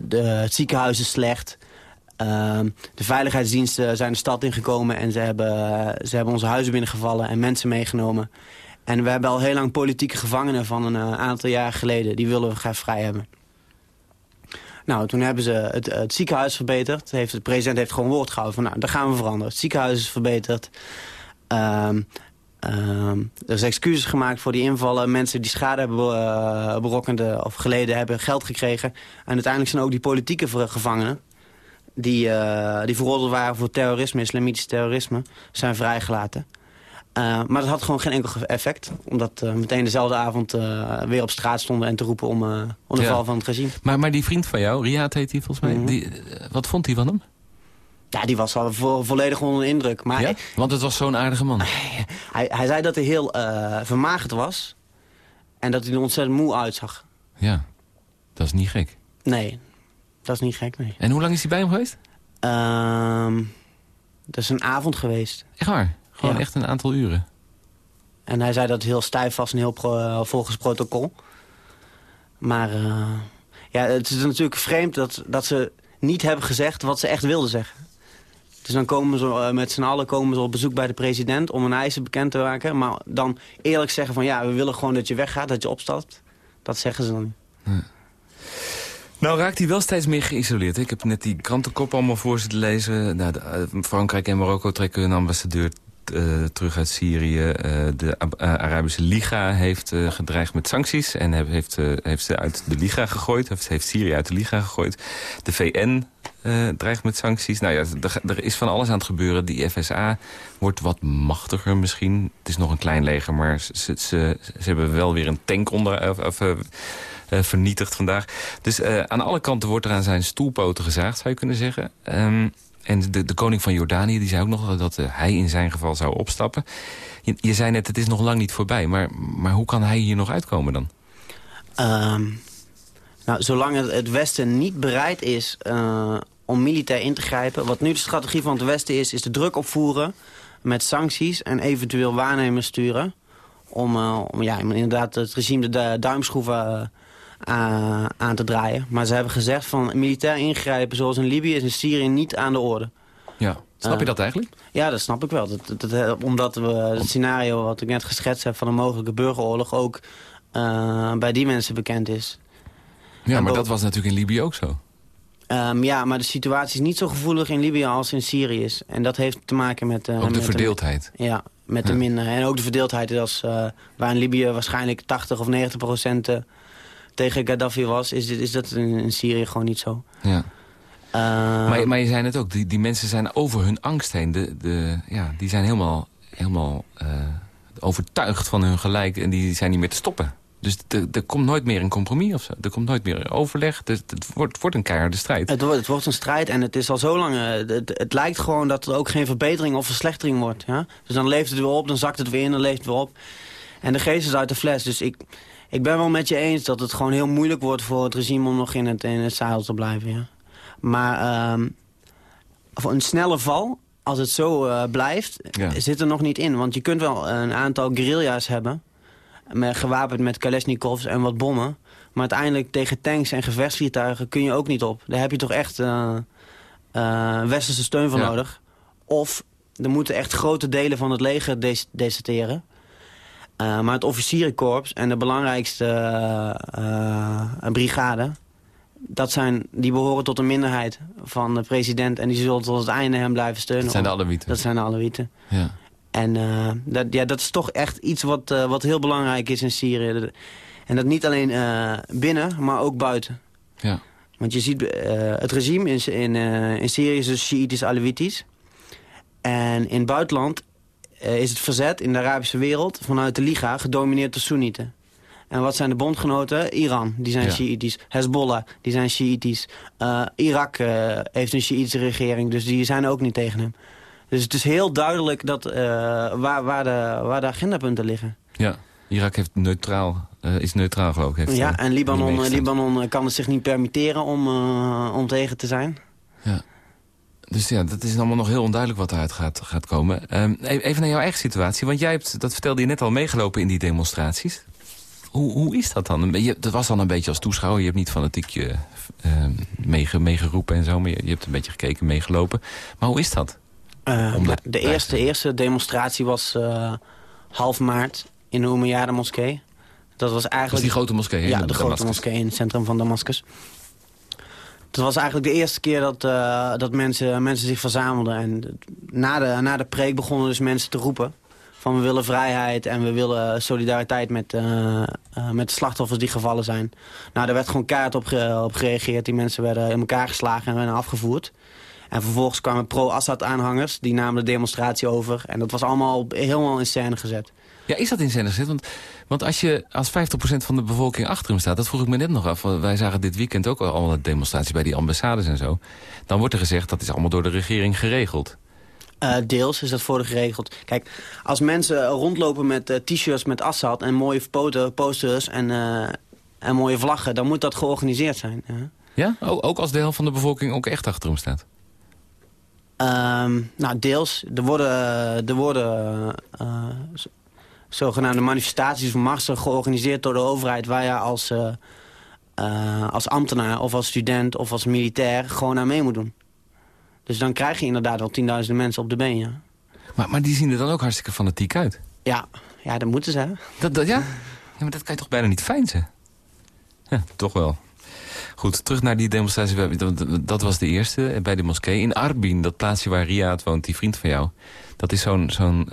de, het ziekenhuis is slecht... Ehm, de veiligheidsdiensten zijn de stad ingekomen en ze hebben, ze hebben onze huizen binnengevallen en mensen meegenomen. En we hebben al heel lang politieke gevangenen van een uh, aantal jaar geleden. Die willen we graag vrij hebben. Nou, toen hebben ze het, het ziekenhuis verbeterd. Heeft, de president heeft gewoon woord gehouden van, nou, daar gaan we veranderen. Het ziekenhuis is verbeterd. Um, er is excuses gemaakt voor die invallen. Mensen die schade hebben uh, berokkend of geleden hebben geld gekregen. En uiteindelijk zijn ook die politieke gevangenen die, uh, die veroordeeld waren voor terrorisme, islamitisch terrorisme, zijn vrijgelaten. Uh, maar dat had gewoon geen enkel effect. Omdat uh, meteen dezelfde avond weer op straat stonden en te roepen om, om de ja. val van het regime. Maar, maar die vriend van jou, Riyad heet hij volgens mij, mm -hmm. die, wat vond hij van hem? Ja, die was al vo volledig onder de indruk. Maar ja? hij, Want het was zo'n aardige man. hij, hij zei dat hij heel vermagerd was. En dat hij er ontzettend moe uitzag. Ja, dat is niet gek. Nee, dat is niet gek, nee. En hoe lang is hij bij hem geweest? Um, dat is een avond geweest. Echt waar? Gewoon ja. echt een aantal uren? En hij zei dat het heel stijf was en heel pro, volgens protocol. Maar uh, ja, het is natuurlijk vreemd dat, dat ze niet hebben gezegd wat ze echt wilden zeggen. Dus dan komen ze uh, met z'n allen komen ze op bezoek bij de president om hun eisen bekend te maken. Maar dan eerlijk zeggen van ja, we willen gewoon dat je weggaat, dat je opstapt. Dat zeggen ze dan niet. Nou raakt hij wel steeds meer geïsoleerd. Ik heb net die krantenkop allemaal voor zitten lezen. Nou, de, uh, Frankrijk en Marokko trekken hun ambassadeur uh, terug uit Syrië. Uh, de Arabische Liga heeft gedreigd met sancties... en heeft, heeft ze uit de Liga gegooid. Heeft, heeft Syrië uit de Liga gegooid. De VN dreigt met sancties. Nou ja, er, is van alles aan het gebeuren. Die FSA wordt wat machtiger misschien. Het is nog een klein leger, maar ze, ze, hebben wel weer een tank onder... Of, vernietigd vandaag. Dus aan alle kanten wordt er aan zijn stoelpoten gezaagd, zou je kunnen zeggen. Um, en de, de koning van Jordanië die zei ook nog dat uh, hij in zijn geval zou opstappen. Je, zei net, het is nog lang niet voorbij. Maar, maar hoe kan hij hier nog uitkomen dan? Um, nou, zolang het, Westen niet bereid is om militair in te grijpen... wat nu de strategie van het Westen is, is de druk opvoeren... met sancties en eventueel waarnemers sturen... om, om ja, inderdaad het regime de duimschroeven uh, aan te draaien. Maar ze hebben gezegd van militair ingrijpen zoals in Libië is in Syrië niet aan de orde. Ja, snap je dat eigenlijk? Ja, dat snap ik wel. Dat, dat, dat, omdat we het scenario wat ik net geschetst heb van een mogelijke burgeroorlog ook uh, bij die mensen bekend is. Ja, en maar dat was natuurlijk in Libië ook zo. Um, ja, maar de situatie is niet zo gevoelig in Libië als in Syrië is. En dat heeft te maken met... Uh, ook de met verdeeldheid. De, ja, met ja. de minder. En ook de verdeeldheid als, uh, waar in Libië waarschijnlijk 80 of 90 procent tegen Gaddafi was, is, is dat in, Syrië gewoon niet zo. Ja. Uh, maar, maar je zei het ook, die, die mensen zijn over hun angst heen. De, de, ja, die zijn helemaal, helemaal uh, overtuigd van hun gelijk en die zijn niet meer te stoppen. Dus er komt nooit meer een compromis of zo. Er komt nooit meer een overleg. Dus het, wordt, wordt een keiharde strijd. Het wordt, het wordt een strijd en het is al zo lang... Het, het, het, lijkt gewoon dat er ook geen verbetering of verslechtering wordt. Ja? Dus dan leeft het weer op, dan zakt het weer in, dan leeft het weer op. En de geest is uit de fles. Dus ik, ik ben wel met je eens dat het gewoon heel moeilijk wordt voor het regime om nog in het, in het zadel te blijven. Ja. Maar um, voor een snelle val, als het zo uh, blijft, ja. zit er nog niet in. Want je kunt wel een aantal guerrilla's hebben, met, gewapend met Kalashnikovs en wat bommen. Maar uiteindelijk tegen tanks en gevechtsvliegtuigen kun je ook niet op. Daar heb je toch echt uh, uh, westerse steun voor ja. nodig. Of er moeten echt grote delen van het leger des deserteren. Uh, maar het officierenkorps en de belangrijkste uh, brigade... Dat zijn, die behoren tot een minderheid van de president... en die zullen tot het einde hem blijven steunen. Dat zijn de Alawieten. Dat zijn de Alawieten. Ja. En dat, ja, dat is toch echt iets wat, wat heel belangrijk is in Syrië. En dat niet alleen binnen, maar ook buiten. Ja. Want je ziet, eh, het regime in, in, eh, in Syrië is dus Shiïtisch Alawitisch. En in het buitenland eh, is het verzet in de Arabische wereld vanuit de Liga gedomineerd door Soenieten. En wat zijn de bondgenoten? Iran, die zijn Ja. Shiïtisch. Hezbollah, die zijn Shiïtisch. Eh, Irak eh, heeft een Shiïtische regering, dus die zijn ook niet tegen hem. Dus het is heel duidelijk dat, waar, waar, de, waar de agendapunten liggen. Ja, Irak heeft neutraal, is neutraal geloof ik. Heeft, Ja, en Libanon. Libanon kan het zich niet permitteren om, om tegen te zijn. Dus ja, dat is allemaal nog heel onduidelijk wat eruit gaat, gaat komen. Ehm, e- even naar jouw eigen situatie, want jij hebt, dat vertelde je net al, meegelopen in die demonstraties. Hoe, hoe is dat dan? Je, dat was dan een beetje als toeschouwer, je hebt niet fanatiek je ehm, meege, meegeroepen en zo, maar je, je hebt een beetje gekeken, meegelopen. Maar hoe is dat? Eh, Om dat de te eerste, eerste demonstratie was eh, half maart in de moskee. Dat was Dat is eigenlijk... die grote moskee, Ja, de grote moskee in het centrum van Damascus. Het was eigenlijk de eerste keer dat, eh, dat mensen, mensen zich verzamelden. En na de, na de preek begonnen dus mensen te roepen... van we willen vrijheid en we willen solidariteit met, eh, eh, met de slachtoffers die gevallen zijn. Nou, daar werd gewoon kaart op, op gereageerd. Die mensen werden in elkaar geslagen en werden afgevoerd. En vervolgens kwamen pro-Assad-aanhangers, die namen de demonstratie over. En dat was allemaal helemaal in scène gezet. Ja, is dat in scène gezet? Want, want als je als 50% van de bevolking achter hem staat... dat vroeg ik me net nog af. want Wij zagen dit weekend ook al demonstraties bij die ambassades en zo. Dan wordt er gezegd dat is allemaal door de regering geregeld. Eh, deels is dat voor de geregeld. Kijk, als mensen rondlopen met eh, t-shirts met Assad en mooie posters en, eh, en mooie vlaggen... dan moet dat georganiseerd zijn. Ja? Ja? Ook, ook als de helft van de bevolking ook echt achter hem staat? Ehm, nou, deels. Er worden, er worden zogenaamde manifestaties of marsen georganiseerd door de overheid... waar je als, eh, eh, als ambtenaar of als student of als militair gewoon aan mee moet doen. Dus dan krijg je inderdaad wel tienduizenden mensen op de been, ja. Maar, maar die zien er dan ook hartstikke fanatiek uit. Ja, ja dat moeten ze, hè. Dat, dat, ja? ja, maar dat kan je toch bijna niet feinzen? Ja, toch wel. Goed, terug naar die demonstratie. Dat, was de eerste eh, bij de moskee. In Arbin, dat plaatsje waar Riyad woont, die vriend van jou. Dat is zo'n zo'n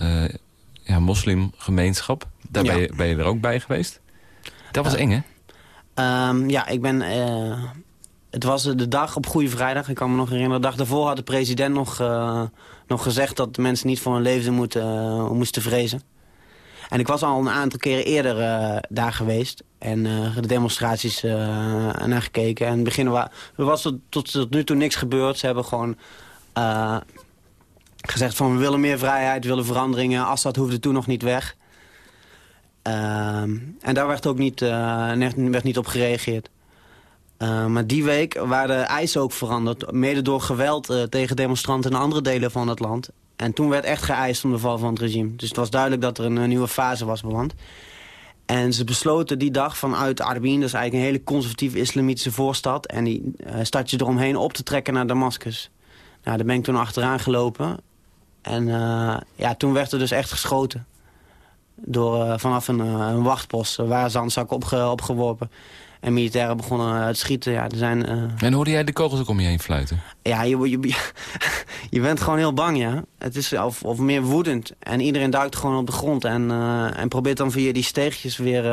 ja, moslimgemeenschap. Daar Ja. ben, je, ben je er ook bij geweest? Dat was Ja. eng, hè? Ehm, ja, ik ben... eh, het was de dag op Goede Vrijdag. Ik kan me nog herinneren. De dag daarvoor had de president nog, eh, nog gezegd... dat mensen niet voor hun leven moeten, eh, moesten vrezen. En ik was al een aantal keren eerder daar geweest. En de demonstraties naar gekeken. En in het begin wa er was tot, tot, tot nu toe niks gebeurd. Ze hebben gewoon gezegd van... we willen meer vrijheid, we willen veranderingen. Assad hoefde toen nog niet weg. Ehm, en daar werd ook niet, eh, werd niet op gereageerd. Eh, maar die week waren de eisen ook veranderd. Mede door geweld eh, tegen demonstranten in andere delen van het land. En toen werd echt geëist om de val van het regime. Dus het was duidelijk dat er een, nieuwe fase was beland. En ze besloten die dag vanuit Arbin, dat is eigenlijk een hele conservatieve islamitische voorstad... en die eh, stadje eromheen op te trekken naar Damascus. Nou, daar ben ik toen achteraan gelopen. En eh, ja, toen werd er dus echt geschoten. Door, eh, vanaf een, eh, een wachtpost, er waren zandzakken opge opgeworpen. En militairen begonnen te schieten. Ja, er zijn, En hoorde jij de kogels ook om je heen fluiten? ja, je, je, je bent gewoon heel bang, ja. Het is of, of meer woedend. En iedereen duikt gewoon op de grond en, en probeert dan via die steegjes weer,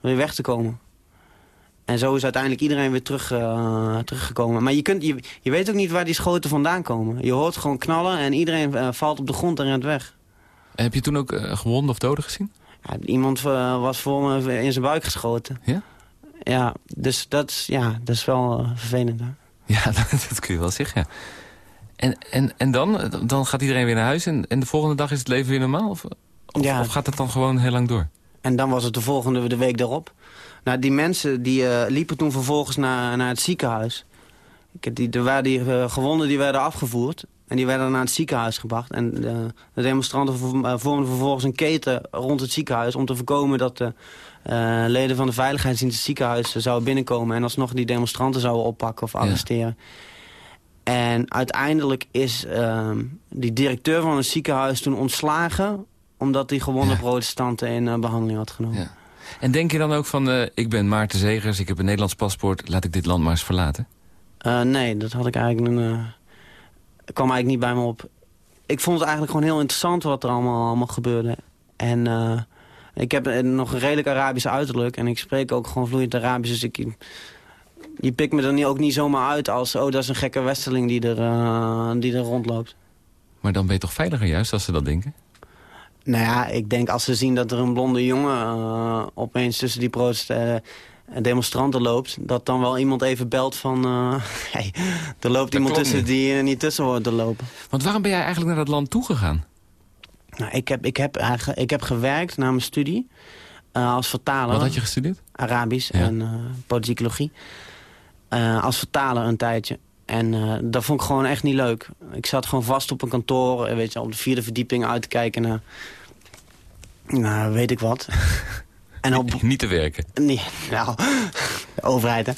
weer weg te komen. En zo is uiteindelijk iedereen weer terug, eh, teruggekomen. Maar je, kunt, je, je weet ook niet waar die schoten vandaan komen. Je hoort gewoon knallen en iedereen eh, valt op de grond en rent weg. En heb je toen ook eh, gewonden of doden gezien? Ja, iemand was voor me in zijn buik geschoten. Ja? Ja, dus dat is, ja, dat is wel vervelend. Hè? Ja, dat, dat kun je wel zeggen, ja. En, en, en dan? Dan gaat iedereen weer naar huis en, en de volgende dag is het leven weer normaal? Of, of, Ja. of gaat het dan gewoon heel lang door? En dan was het de volgende de week daarop. Nou, die mensen die eh, liepen toen vervolgens naar, naar het ziekenhuis. Ik, die, er waren die eh, gewonden die werden afgevoerd. En die werden naar het ziekenhuis gebracht. En eh, de demonstranten vo- vormden vervolgens een keten rond het ziekenhuis... om te voorkomen dat de leden van de veiligheidsdienst het ziekenhuis zouden binnenkomen... en alsnog die demonstranten zouden oppakken of arresteren. En uiteindelijk is ehm, die directeur van het ziekenhuis toen ontslagen... omdat hij gewonde Ja. protestanten in eh, behandeling had genomen. Ja. En denk je dan ook van, eh, ik ben Maarten Zegers, ik heb een Nederlands paspoort... laat ik dit land maar eens verlaten? Eh, nee, dat had ik eigenlijk... Een, eh, kwam eigenlijk niet bij me op. Ik vond het eigenlijk gewoon heel interessant wat er allemaal, allemaal gebeurde. En ik heb nog een redelijk Arabisch uiterlijk. En ik spreek ook gewoon vloeiend Arabisch. Dus ik, je pikt me niet, ook niet zomaar uit als... oh, dat is een gekke westerling die er, die er rondloopt. Maar dan ben je toch veiliger juist als ze dat denken? Nou ja, ik denk als ze zien dat er een blonde jongen uh, opeens tussen die protest, uh, demonstranten loopt... dat dan wel iemand even belt van... hey, er loopt dat iemand tussen niet. die niet tussen hoort te lopen. Want waarom ben jij eigenlijk naar dat land toegegaan? Nou, ik heb, ik heb, eigenlijk, ik heb gewerkt na mijn studie als vertaler. Wat had je gestudeerd? Arabisch ja. en politicologie. als vertaler een tijdje. En uh, dat vond ik gewoon echt niet leuk. Ik zat gewoon vast op een kantoor, weet je, op de vierde verdieping uit te kijken naar... Nou, weet ik wat. en op... Niet te werken? Nee, nou, overheid, hè.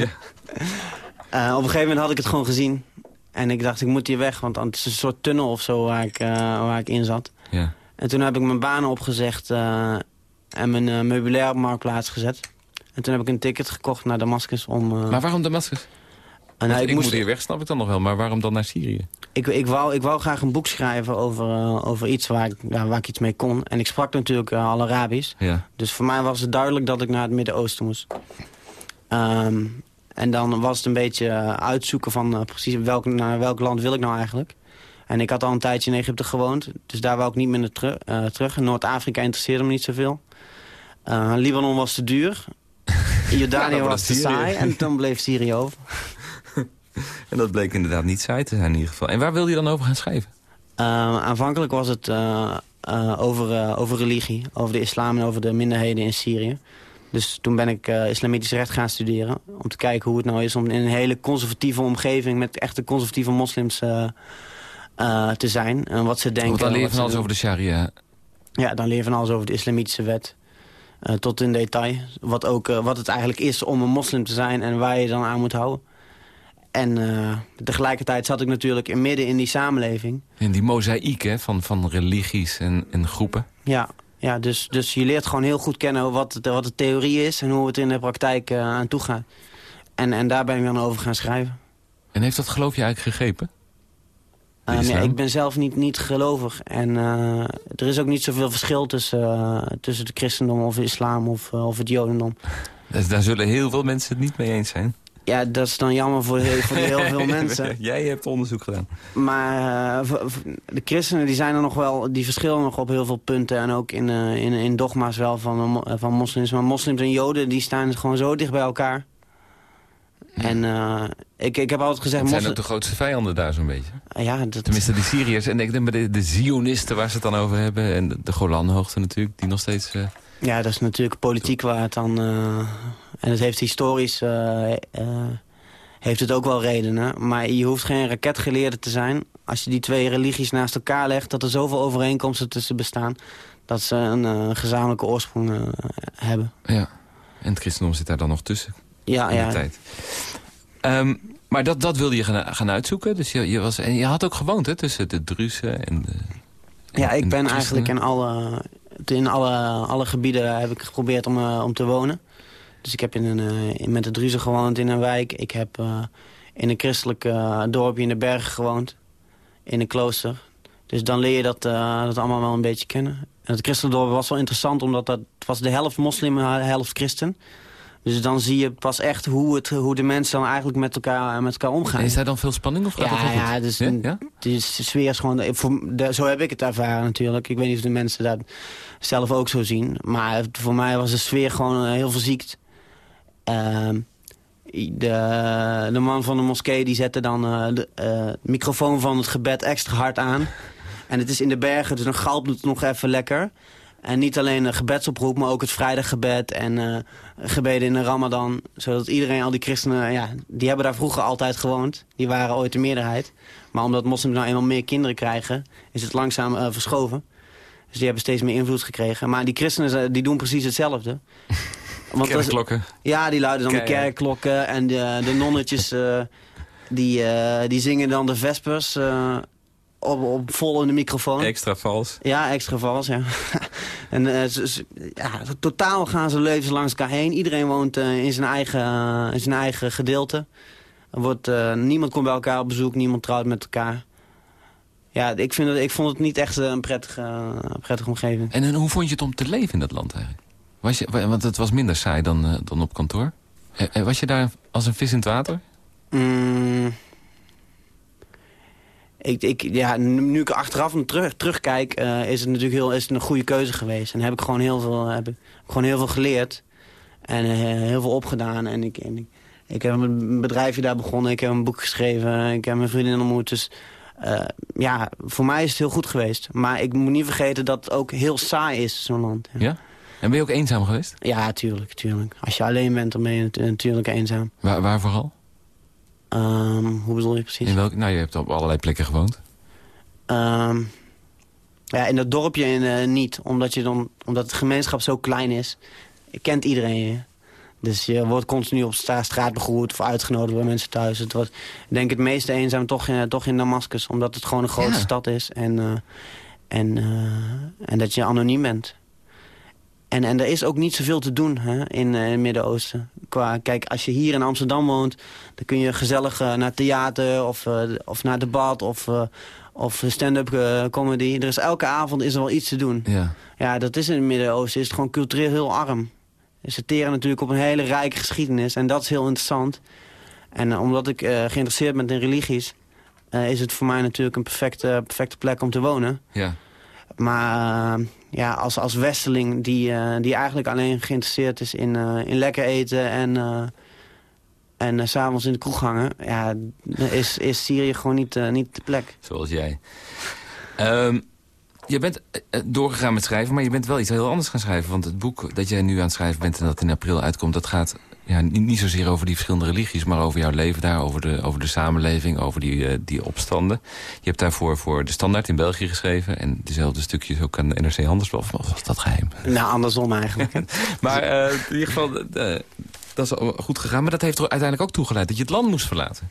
Ja. uh, op een gegeven moment had ik het gewoon gezien. En ik dacht, ik moet hier weg, want het is een soort tunnel of zo waar ik, uh, waar ik in zat. Ja. En toen heb ik mijn banen opgezegd en mijn meubilair op marktplaats gezet. En toen heb ik een ticket gekocht naar Damascus om... maar waarom Damascus? Nou, ik, ik moest... moet hier weg, snap ik dan nog wel. Maar waarom dan naar Syrië? Ik, ik, wou, ik wou graag een boek schrijven over, uh, over iets waar ik, ja, waar ik iets mee kon. En ik sprak natuurlijk uh, al Arabisch. Ja. Dus voor mij was het duidelijk dat ik naar het Midden-Oosten moest. Um, en dan was het een beetje uh, uitzoeken van precies welk, naar welk land wil ik nou eigenlijk. En ik had al een tijdje in Egypte gewoond. Dus daar wou ik niet meer naar teru terug. Noord-Afrika interesseerde me niet zoveel. Libanon was te duur. Jordanië ja, was te saai. En dan bleef Syrië over. En dat bleek inderdaad niet saai te zijn in ieder geval. En waar wilde je dan over gaan schrijven? Uh, aanvankelijk was het uh, uh, over, over religie, over de islam en over de minderheden in Syrië. Dus toen ben ik islamitisch recht gaan studeren. Om te kijken hoe het nou is om in een hele conservatieve omgeving... met echte conservatieve moslims te zijn. En wat ze denken. Want dan leer je van alles over de sharia. Ja, dan leer je van alles over de islamitische wet. tot in detail. Wat, ook, wat het eigenlijk is om een moslim te zijn en waar je dan aan moet houden. En uh, tegelijkertijd zat ik natuurlijk in midden in die samenleving. In die mozaïek hè, van, van religies en, en groepen. Ja, ja dus, dus je leert gewoon heel goed kennen wat, de, wat de theorie is... en hoe het in de praktijk uh, aan toe gaat. En, en daar ben ik dan over gaan schrijven. En heeft dat geloof je eigenlijk gegrepen? Uh, nee, ik ben zelf niet, niet gelovig. En uh, er is ook niet zoveel verschil tussen, tussen het christendom of de islam of, of het jodendom. Daar zullen heel veel mensen het niet mee eens zijn. Ja, dat is dan jammer voor heel, voor heel veel mensen. Jij hebt onderzoek gedaan. Maar uh, de christenen die zijn er nog wel, die verschillen nog op heel veel punten. En ook in, uh, in, in dogma's wel van, uh, van moslims. Maar moslims en joden die staan gewoon zo dicht bij elkaar. Ja. En ik, ik heb altijd gezegd... Het zijn ook de grootste vijanden daar zo'n beetje. ja, dat... Tenminste, de Syriërs en ik denk de, de Zionisten waar ze het dan over hebben. En de, de Golanhoogte natuurlijk, die nog steeds... Ja, dat is natuurlijk politiek waar het dan... En het heeft historisch... Uh, uh, heeft het ook wel redenen. Maar je hoeft geen raketgeleerde te zijn. Als je die twee religies naast elkaar legt... dat er zoveel overeenkomsten tussen bestaan... dat ze een uh, gezamenlijke oorsprong hebben. Ja, en het christendom zit daar dan nog tussen. Ja, in ja. De tijd. Um, maar dat, dat wilde je gaan, gaan uitzoeken. Dus je, je, was, en je had ook gewoond hè, tussen de Druzen en de... En, ja, ik ben eigenlijk in alle, in alle, alle gebieden heb ik geprobeerd om, om te wonen. Dus ik heb in een, uh, met de Druzen gewoond in een wijk. Ik heb uh, in een christelijk uh, dorpje in de bergen gewoond. In een klooster. Dus dan leer je dat, dat allemaal wel een beetje kennen. En het christelijk dorp was wel interessant, omdat dat het was de helft moslim en de helft christen. Dus dan zie je pas echt hoe, het, hoe de mensen dan eigenlijk met elkaar, met elkaar omgaan. Is daar dan veel spanning of gaat ja, dat ja, dus ja? ja? De sfeer is gewoon... Voor, de, zo heb ik het ervaren natuurlijk. Ik weet niet of de mensen dat zelf ook zo zien. Maar voor mij was de sfeer gewoon heel verziekt. Uh, de, de, man van de moskee die zette dan uh, de uh, microfoon van het gebed extra hard aan. En het is in de bergen, dus dan galpt het nog even lekker. En niet alleen een gebedsoproep, maar ook het vrijdaggebed en uh, gebeden in de ramadan. Zodat iedereen, al die christenen, ja, die hebben daar vroeger altijd gewoond. Die waren ooit de meerderheid. Maar omdat moslims nou eenmaal meer kinderen krijgen, is het langzaam verschoven. Dus die hebben steeds meer invloed gekregen. Maar die christenen die doen precies hetzelfde. Want kerkklokken. ja, die luiden dan de kerkklokken. En de, de nonnetjes uh, die, uh, die zingen dan de vespers uh, op, op, vol in de microfoon. Extra vals. Ja, extra vals, ja. en ja, totaal gaan ze levens langs elkaar heen. Iedereen woont in, zijn eigen, in zijn eigen gedeelte. Er wordt, niemand komt bij elkaar op bezoek, niemand trouwt met elkaar. Ja, ik, vind het, ik vond het niet echt een prettige, prettige omgeving. En, en hoe vond je het om te leven in dat land eigenlijk? Was je, want het was minder saai dan, uh, dan op kantoor. Uh, was je daar als een vis in het water? Mm, ik, ik, ja, nu ik achteraf terug, terugkijk, uh, is het natuurlijk heel, is het een goede keuze geweest. En heb ik gewoon heel veel, heb ik gewoon heel veel geleerd. En uh, heel veel opgedaan. En ik, en ik, ik, heb een bedrijfje daar begonnen. Ik heb een boek geschreven. Ik heb mijn vriendin ontmoet. Dus uh, ja, voor mij is het heel goed geweest. Maar ik moet niet vergeten dat het ook heel saai is, zo'n land. Ja. ja. En ben je ook eenzaam geweest? Ja, tuurlijk, tuurlijk. Als je alleen bent, dan ben je natuurlijk eenzaam. Waar, waar vooral? Um, hoe bedoel je precies? In welk, nou, je hebt op allerlei plekken gewoond. Um, ja, in dat dorpje in, uh, niet. Omdat, je dan, omdat het gemeenschap zo klein is. Je kent iedereen je. Dus je wordt continu op straat, begroet of uitgenodigd bij mensen thuis. Het wordt, ik denk het meeste eenzaam toch in, toch in Damascus. Omdat het gewoon een grote ja. stad is. En, uh, en, uh, en dat je anoniem bent. En, en er is ook niet zoveel te doen hè, in het Midden-Oosten. Kijk, als je hier in Amsterdam woont... dan kun je gezellig uh, naar theater of, uh, of naar debat of, of stand-up comedy. Er is elke avond is er wel iets te doen. Ja, ja dat is in het Midden-Oosten is het gewoon cultureel heel arm. Ze teren natuurlijk op een hele rijke geschiedenis. En dat is heel interessant. En omdat ik geïnteresseerd ben in religies... is het voor mij natuurlijk een perfecte, perfecte plek om te wonen. Ja. Maar uh, ja, als, als westeling die, uh, die eigenlijk alleen geïnteresseerd is in, uh, in lekker eten en, en s'avonds in de kroeg hangen, ja, is, is Syrië gewoon niet, niet de plek. Zoals jij. Um, je bent doorgegaan met schrijven, maar je bent wel iets heel anders gaan schrijven. Want het boek dat jij nu aan het schrijven bent en dat in april uitkomt, dat gaat ja, niet, niet zozeer over die verschillende religies... maar over jouw leven daar, over de, over de samenleving, over die, uh, die opstanden. Je hebt daarvoor voor De Standaard in België geschreven... en dezelfde stukjes ook aan de NRC Handelsblad. Of was dat geheim? Nou, andersom eigenlijk. maar uh, in ieder geval, uh, dat is goed gegaan. Maar dat heeft er uiteindelijk ook toegeleid dat je het land moest verlaten.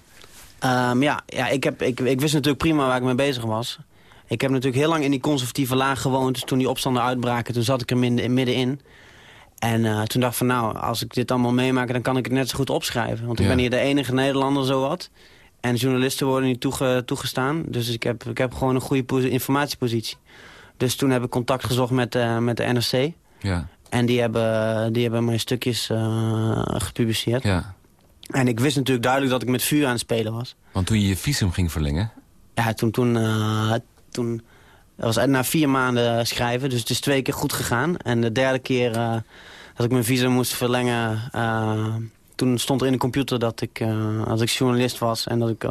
Um, ja, ja ik, heb, ik, ik wist natuurlijk prima waar ik mee bezig was. Ik heb natuurlijk heel lang in die conservatieve laag gewoond. Dus toen die opstanden uitbraken, toen zat ik er middenin. En uh, toen dacht ik van nou, als ik dit allemaal meemaak... dan kan ik het net zo goed opschrijven. Want ik ja. ben hier de enige Nederlander zowat. En journalisten worden niet toege, toegestaan. Dus ik heb, ik heb gewoon een goede informatiepositie. Dus toen heb ik contact gezocht met, uh, met de NRC. Ja. En die hebben, die hebben mijn stukjes uh, gepubliceerd. Ja. En ik wist natuurlijk duidelijk dat ik met vuur aan het spelen was. Want toen je je visum ging verlengen? Ja, toen... toen, toen dat was na vier maanden schrijven, dus het is twee keer goed gegaan. En de derde keer dat ik mijn visum moest verlengen... Uh, toen stond er in de computer dat ik, uh, dat ik journalist was... en dat ik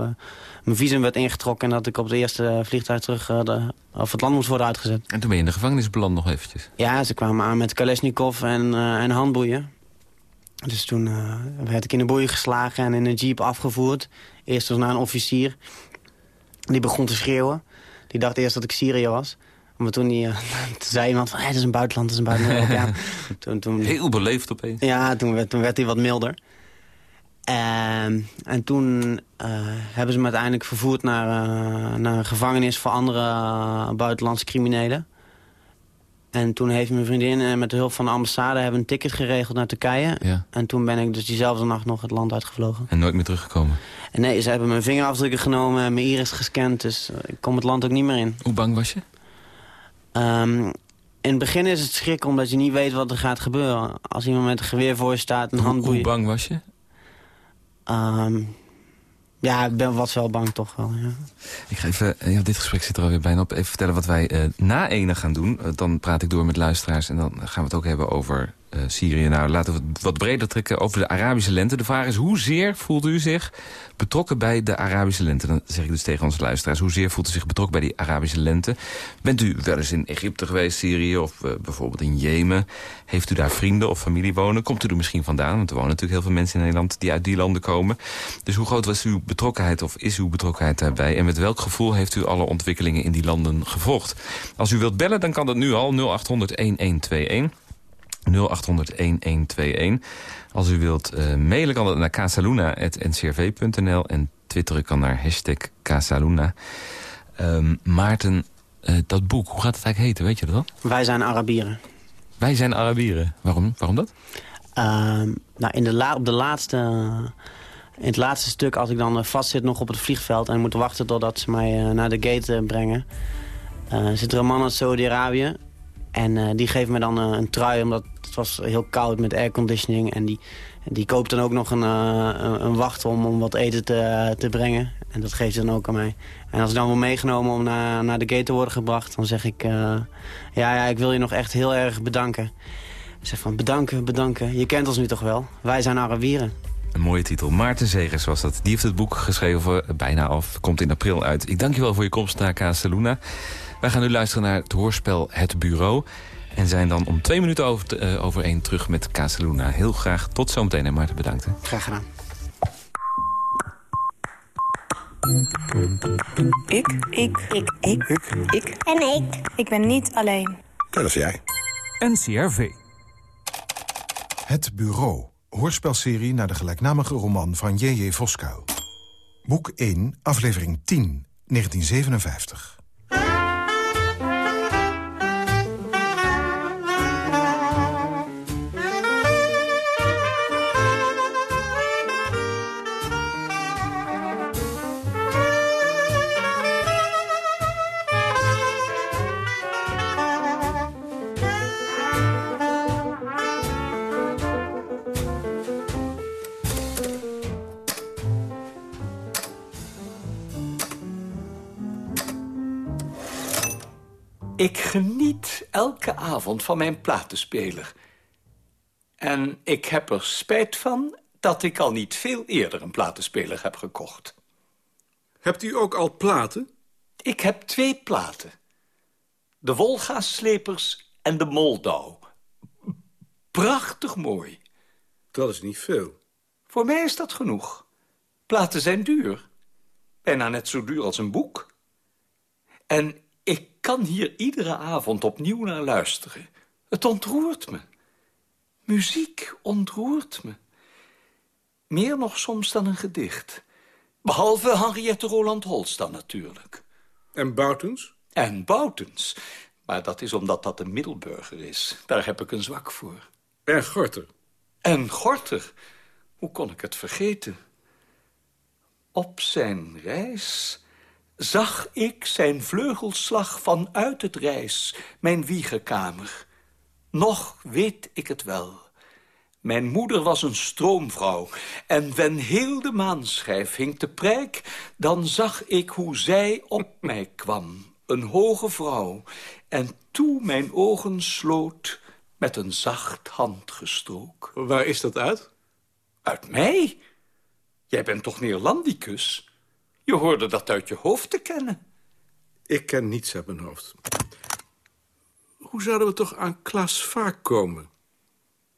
mijn visum werd ingetrokken... en dat ik op het eerste vliegtuig terug de, of het land moest worden uitgezet. En toen ben je in de gevangenis beland nog eventjes? Ja, ze kwamen aan met Kalashnikov en, en handboeien. Dus toen werd ik in de boeien geslagen en in een jeep afgevoerd. Eerst was naar een officier. Die begon te schreeuwen. Die dacht eerst dat ik Syrië was. Maar toen, die, uh, toen zei iemand van, hey, dat is een buitenland, dat is een buitenland. ja, toen, toen, Heel beleefd opeens. Ja, toen werd, toen werd hij wat milder. En, en toen uh, hebben ze me uiteindelijk vervoerd naar, uh, naar een gevangenis voor andere buitenlandse criminelen. En toen heeft mijn vriendin met de hulp van de ambassade hebben een ticket geregeld naar Turkije. Ja. En toen ben ik dus diezelfde nacht nog het land uitgevlogen. En nooit meer teruggekomen? En nee, ze hebben mijn vingerafdrukken genomen en mijn iris gescand. Dus ik kom het land ook niet meer in. Hoe bang was je? Um, in het begin is het schrik omdat je niet weet wat er gaat gebeuren. Als iemand met een geweer voor je staat, een handboeien... Hoe bang was je? Um, ja, ik ben wat wel bang toch wel, ja. Ik ga even, ja, dit gesprek zit er alweer bijna op. Even vertellen wat wij uh, na ene gaan doen. Uh, dan praat ik door met luisteraars en dan gaan we het ook hebben over uh, Syrië. Nou, laten we het wat breder trekken over de Arabische lente. De vraag is, hoezeer voelt u zich betrokken bij de Arabische lente? Dan zeg ik dus tegen onze luisteraars, hoezeer voelt u zich betrokken bij die Arabische lente? Bent u wel eens in Egypte geweest, Syrië of uh, bijvoorbeeld in Jemen? Heeft u daar vrienden of familie wonen? Komt u er misschien vandaan? Want er wonen natuurlijk heel veel mensen in Nederland die uit die landen komen. Dus hoe groot was uw betrokkenheid of is uw betrokkenheid daarbij? En met welk gevoel heeft u alle ontwikkelingen in die landen gevolgd? Als u wilt bellen, dan kan dat nu al 0800 1121. 0800-1121. Als u wilt uh, mailen kan dat naar casaluna.ncrv.nl en twitteren kan naar hashtag Casaluna. Um, Maarten, uh, dat boek, hoe gaat het eigenlijk heten, weet je dat al? Wij zijn Arabieren. Wij zijn Arabieren. Waarom, waarom dat? Uh, nou, in de la op de laatste... In het laatste stuk, als ik dan vastzit nog op het vliegveld... en moet wachten totdat ze mij naar de gate brengen... zit er een man uit Saudi-Arabië En die geeft me dan een trui, omdat het was heel koud met airconditioning. En die, die koopt dan ook nog een, een, een wacht om, om wat eten te, te brengen. En dat geeft ze dan ook aan mij. En als ik dan word meegenomen om naar, naar de gate te worden gebracht... dan zeg ik, ja, ja, ik wil je nog echt heel erg bedanken. Zeg van bedanken, bedanken. Je kent ons nu toch wel? Wij zijn Arabieren. Een mooie titel. Maarten Zegers was dat. Die heeft het boek geschreven, bijna af. Komt in april uit. Ik dank je wel voor je komst naar Casaluna. Wij gaan nu luisteren naar het hoorspel Het Bureau. En zijn dan om twee minuten over, uh, over één terug met Casaluna. Heel graag tot zometeen en Maarten bedankt. Hè. Graag gedaan. Ik. Ik. Ik. Ik. Ik. Ik. En ik. Ik ben niet alleen. Dat is jij. NCRV. Het Bureau. Hoorspelserie naar de gelijknamige roman van J.J. Voskuil. Boek 1, aflevering 10, 1957. Ik geniet elke avond van mijn platenspeler. En ik heb er spijt van dat ik al niet veel eerder een platenspeler heb gekocht. Hebt u ook al platen? Ik heb twee platen. De Wolga-slepers en de Moldau. Prachtig mooi. Dat is niet veel. Voor mij is dat genoeg. Platen zijn duur. Bijna net zo duur als een boek. En kan hier iedere avond opnieuw naar luisteren. Het ontroert me. Muziek ontroert me. Meer nog soms dan een gedicht. Behalve Henriette Roland Holst dan natuurlijk. En Boutens? En Boutens. Maar dat is omdat dat een middelburger is. Daar heb ik een zwak voor. En Gorter? En Gorter. Hoe kon ik het vergeten? Op zijn reis zag ik zijn vleugelslag vanuit het reis, mijn wiegerkamer. Nog weet ik het wel. Mijn moeder was een stroomvrouw, en wen heel de maanschijf hing te prijk, dan zag ik hoe zij op mij kwam, een hoge vrouw, en toe mijn ogen sloot met een zacht handgestrook. Waar is dat uit? Uit mij? Jij bent toch Neerlandicus? Je hoorde dat uit je hoofd te kennen. Ik ken niets uit mijn hoofd. Hoe zouden we toch aan Klaas Vaak komen?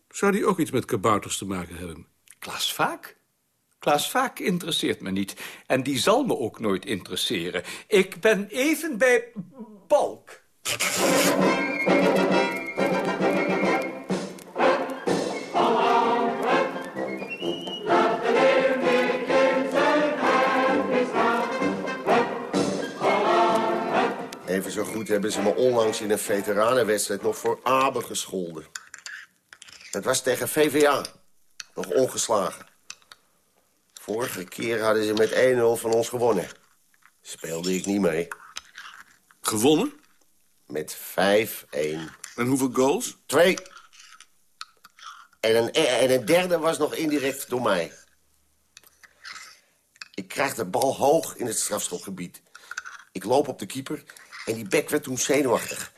Zou die ook iets met kabouters te maken hebben? Klaas Vaak? Klaas Vaak interesseert me niet. En die zal me ook nooit interesseren. Ik ben even bij Balk. Even zo goed hebben ze me onlangs in een veteranenwedstrijd nog voor Abe gescholden. Het was tegen VVA. Nog ongeslagen. Vorige keer hadden ze met 1-0 van ons gewonnen. Speelde ik niet mee. Gewonnen? Met 5-1. En hoeveel goals? Twee. En een, en een derde was nog indirect door mij. Ik krijg de bal hoog in het strafschopgebied. Ik loop op de keeper en die bek werd toen zenuwachtig.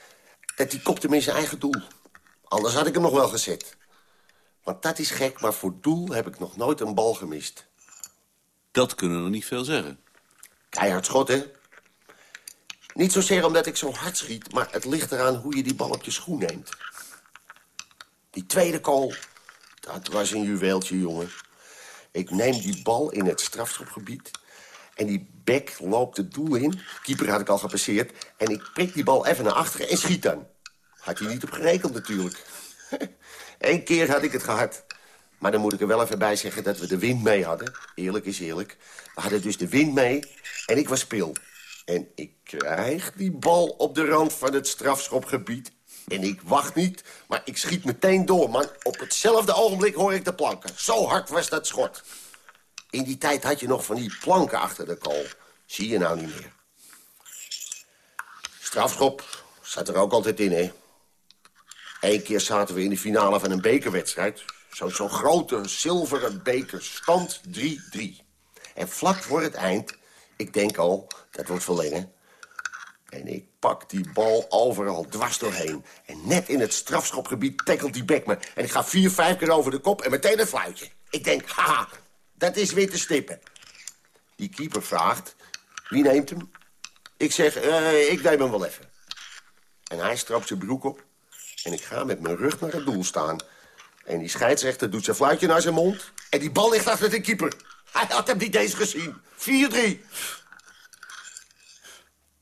Dat die kopte hem in zijn eigen doel. Anders had ik hem nog wel gezet. Want dat is gek, maar voor doel heb ik nog nooit een bal gemist. Dat kunnen we niet veel zeggen. Keihard schot, hè? Niet zozeer omdat ik zo hard schiet, maar het ligt eraan hoe je die bal op je schoen neemt. Die tweede kool, dat was een juweeltje, jongen. Ik neem die bal in het strafschopgebied en die bek loopt het doel in. Keeper had ik al gepasseerd. En ik prik die bal even naar achteren en schiet dan. Had hij niet op gerekend natuurlijk. Eén keer had ik het gehad. Maar dan moet ik er wel even bij zeggen dat we de wind mee hadden. Eerlijk is eerlijk. We hadden dus de wind mee en ik was spil. En ik krijg die bal op de rand van het strafschopgebied. En ik wacht niet, maar ik schiet meteen door, man. Op hetzelfde ogenblik hoor ik de planken. Zo hard was dat schot. In die tijd had je nog van die planken achter de kool. Zie je nou niet meer. Strafschop zat er ook altijd in, hè? Eén keer zaten we in de finale van een bekerwedstrijd. Zo'n zo grote zilveren beker, stand 3-3. En vlak voor het eind, ik denk al, dat wordt verlengen... En ik pak die bal overal dwars doorheen. En net in het strafschopgebied tackelt die bek me. En ik ga vier, vijf keer over de kop en meteen een fluitje. Ik denk, haha, dat is weer te stippen. Die keeper vraagt, wie neemt hem? Ik zeg, uh, ik neem hem wel even. En hij strapt zijn broek op. En ik ga met mijn rug naar het doel staan. En die scheidsrechter doet zijn fluitje naar zijn mond. En die bal ligt achter de keeper. Hij had hem niet eens gezien. 4-3.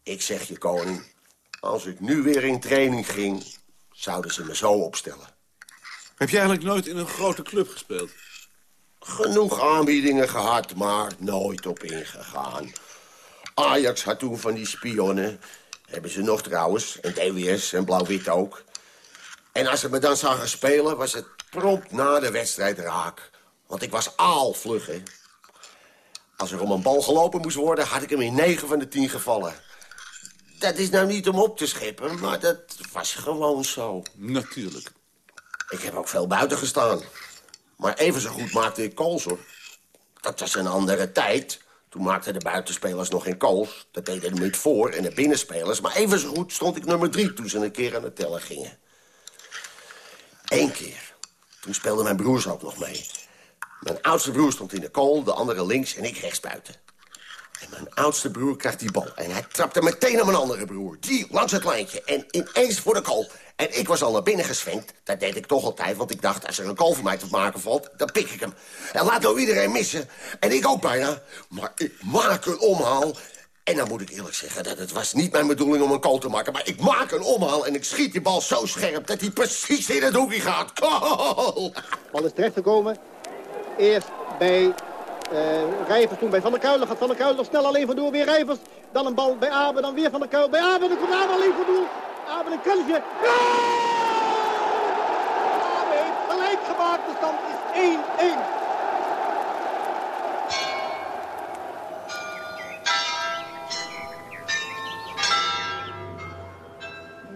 Ik zeg je, koning, als ik nu weer in training ging... zouden ze me zo opstellen. Heb je eigenlijk nooit in een grote club gespeeld? Genoeg aanbiedingen gehad, maar nooit op ingegaan. Ajax had toen van die spionnen. Hebben ze nog trouwens. En TWS en Blauw-Wit ook. En als ze me dan zagen spelen, was het prompt na de wedstrijd raak. Want ik was aalvlug, hè. Als er om een bal gelopen moest worden, had ik hem in 9 van de 10 gevallen. Dat is nou niet om op te scheppen, maar dat was gewoon zo. Natuurlijk. Ik heb ook veel buiten gestaan. Maar even zo goed maakte ik kools, hoor. Dat was een andere tijd. Toen maakten de buitenspelers nog geen kools. Dat deden de niet voor en de binnenspelers. Maar even zo goed stond ik nummer drie toen ze een keer aan het tellen gingen. Eén keer. Toen speelden mijn broers ook nog mee. Mijn oudste broer stond in de kool, de andere links en ik rechts buiten. En mijn oudste broer krijgt die bal. En hij trapte meteen op mijn andere broer. Die langs het lijntje. En ineens voor de kool. En ik was al naar binnen geswenkt. Dat deed ik toch altijd. Want ik dacht, als er een kool voor mij te maken valt, dan pik ik hem. En laat nou iedereen missen. En ik ook bijna. Maar ik maak een omhaal. En dan moet ik eerlijk zeggen dat het was niet mijn bedoeling om een kool te maken. Maar ik maak een omhaal en ik schiet die bal zo scherp... dat hij precies in het hoekje gaat. Kool! Bal is terechtgekomen. Eerst bij uh, Rijvers toen bij Van der Kuilen. Gaat Van der Kuilen nog snel alleen vandoor. Weer Rijvers. Dan een bal bij Aben. Dan weer Van der Kuilen. Bij Aben. Dan komt Aben alleen vandoor. Aben een kansje. Aben heeft gelijk gemaakt. De stand is 1-1.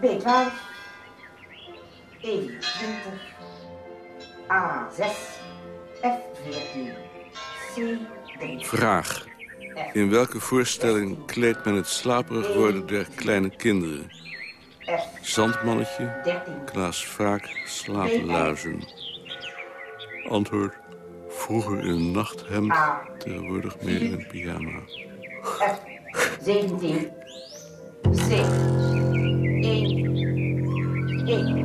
B12, E20, A6, F14. Vraag. In welke voorstelling kleedt men het slaperig worden der kleine kinderen? Zandmannetje, Klaas Vaak, slaapluizen. Antwoord. Vroeger in een nachthemd, tegenwoordig meer in een pyjama. 17. C. 1. 1.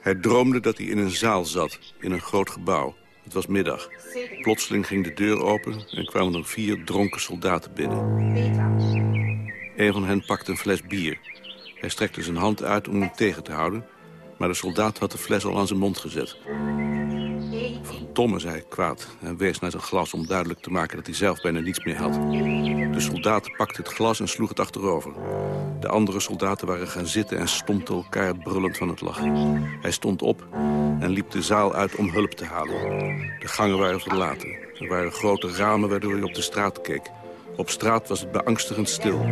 Hij droomde dat hij in een zaal zat, in een groot gebouw. Het was middag. Plotseling ging de deur open en kwamen er vier dronken soldaten binnen. Een van hen pakte een fles bier. Hij strekte zijn hand uit om hem tegen te houden... maar de soldaat had de fles al aan zijn mond gezet. Verdomme, zei kwaad en wees naar zijn glas om duidelijk te maken dat hij zelf bijna niets meer had. De soldaat pakte het glas en sloeg het achterover. De andere soldaten waren gaan zitten en stompten elkaar brullend van het lachen. Hij stond op en liep de zaal uit om hulp te halen. De gangen waren verlaten. Er waren grote ramen waardoor hij op de straat keek. Op straat was het beangstigend stil.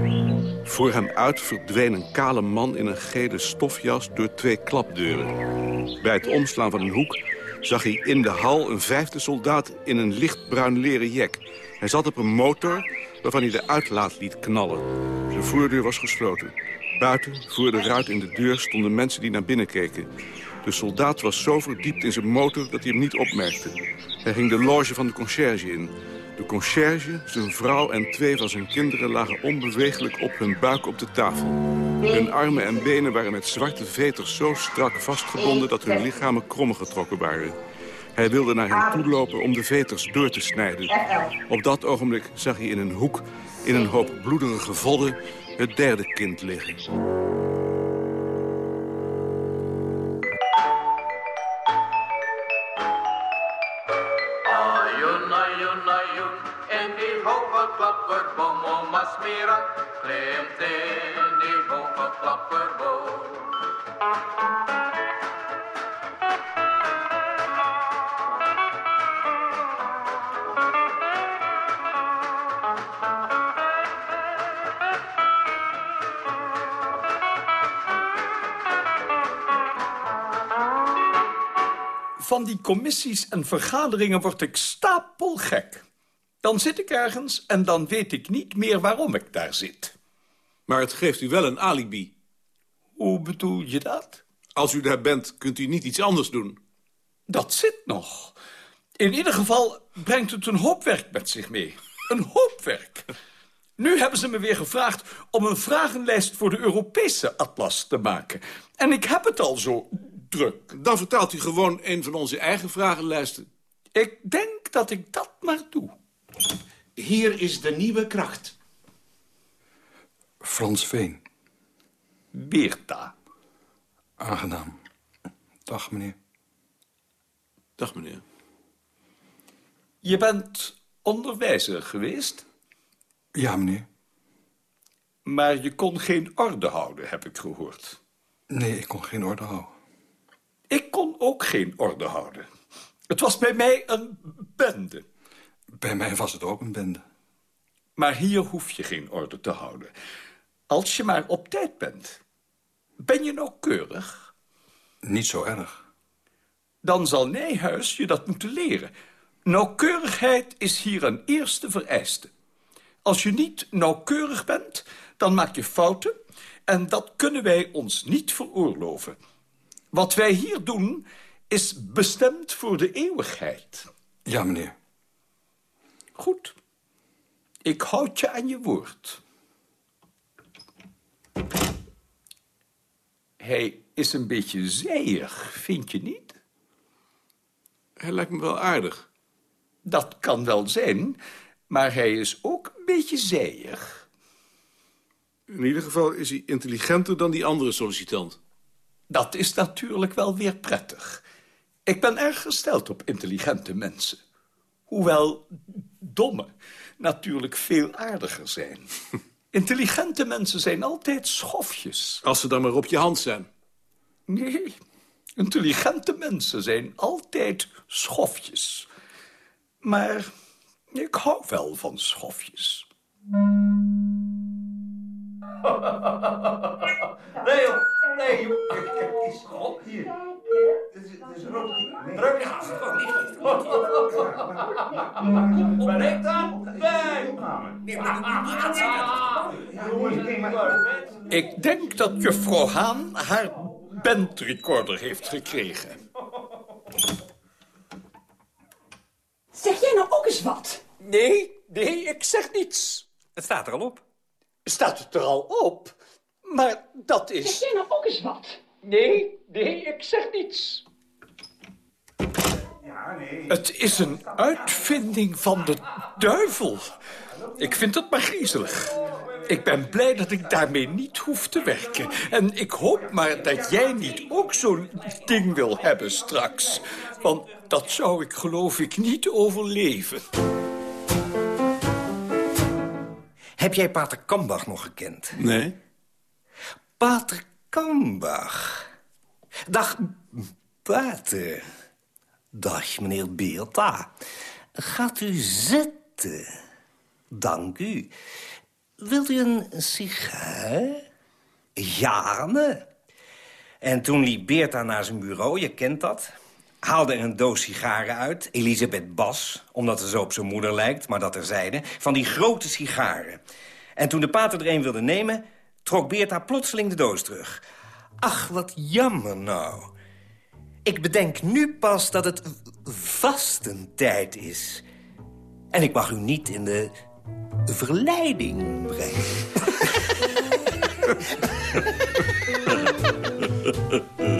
Voor hem uit verdween een kale man in een gele stofjas door twee klapdeuren. Bij het omslaan van een hoek zag hij in de hal een vijfde soldaat in een lichtbruin leren jek. Hij zat op een motor waarvan hij de uitlaat liet knallen. De voordeur was gesloten. Buiten, voor de ruit in de deur, stonden mensen die naar binnen keken. De soldaat was zo verdiept in zijn motor dat hij hem niet opmerkte. Hij ging de loge van de conciërge in. De conciërge, zijn vrouw en twee van zijn kinderen lagen onbewegelijk op hun buik op de tafel. Hun armen en benen waren met zwarte veters zo strak vastgebonden dat hun lichamen krom getrokken waren. Hij wilde naar hen toe lopen om de veters door te snijden. Op dat ogenblik zag hij in een hoek, in een hoop bloederige vodden, het derde kind liggen. Commissies en vergaderingen word ik stapelgek. Dan zit ik ergens en dan weet ik niet meer waarom ik daar zit. Maar het geeft u wel een alibi. Hoe bedoel je dat? Als u daar bent, kunt u niet iets anders doen. Dat zit nog. In ieder geval brengt het een hoop werk met zich mee. Een hoop werk. Nu hebben ze me weer gevraagd om een vragenlijst voor de Europese atlas te maken. En ik heb het al zo druk. Dan vertaalt u gewoon een van onze eigen vragenlijsten. Ik denk dat ik dat maar doe. Hier is de nieuwe kracht. Frans Veen. Beerta. Aangenaam. Dag, meneer. Dag, meneer. Je bent onderwijzer geweest? Ja, meneer. Maar je kon geen orde houden, heb ik gehoord. Nee, ik kon geen orde houden. Ik kon ook geen orde houden. Het was bij mij een bende. Bij mij was het ook een bende. Maar hier hoef je geen orde te houden. Als je maar op tijd bent. Ben je nauwkeurig? Niet zo erg. Dan zal Nijhuis je dat moeten leren. Nauwkeurigheid is hier een eerste vereiste. Als je niet nauwkeurig bent, dan maak je fouten... en dat kunnen wij ons niet veroorloven. Wat wij hier doen, is bestemd voor de eeuwigheid. Ja, meneer. Goed. Ik houd je aan je woord. Hij is een beetje zijig, vind je niet? Hij lijkt me wel aardig. Dat kan wel zijn, maar hij is ook een beetje zijig. In ieder geval is hij intelligenter dan die andere sollicitant. Dat is natuurlijk wel weer prettig. Ik ben erg gesteld op intelligente mensen. Hoewel domme natuurlijk veel aardiger zijn. Intelligente mensen zijn altijd schofjes. Als ze dan maar op je hand zijn. Nee, intelligente mensen zijn altijd schofjes. Maar ik hou wel van schofjes. Nee, joh. Nee, joh. Kijk eens. God, hier. Dit is, dit is rood. Ruik je haast. Oh, niet goed. Ben ik dan? Nee. Maar. Ik denk dat juffrouw Haan haar bandrecorder heeft gekregen. Zeg jij nou ook eens wat? Nee, nee, ik zeg niets. Het staat er al op. Staat het er al op? Maar dat is... Zeg jij nou ook eens wat? Nee, nee, ik zeg niets. Het is een uitvinding van de duivel. Ik vind het maar griezelig. Ik ben blij dat ik daarmee niet hoef te werken. En ik hoop maar dat jij niet ook zo'n ding wil hebben straks. Want dat zou ik geloof ik niet overleven. Heb jij Pater Kambach nog gekend? Nee. Pater Kambach. Dag, Pater. Dag, meneer Beerta. Gaat u zitten. Dank u. Wilt u een sigaar? Jane. En toen liep Beerta naar zijn bureau, je kent dat. Haalde er een doos sigaren uit, Elisabeth Bas... omdat ze zo op zijn moeder lijkt, maar dat terzijde... van die grote sigaren. En toen de pater er een wilde nemen... trok Beerta plotseling de doos terug. Ach, wat jammer nou. Ik bedenk nu pas dat het vastentijd is. En ik mag u niet in de verleiding brengen.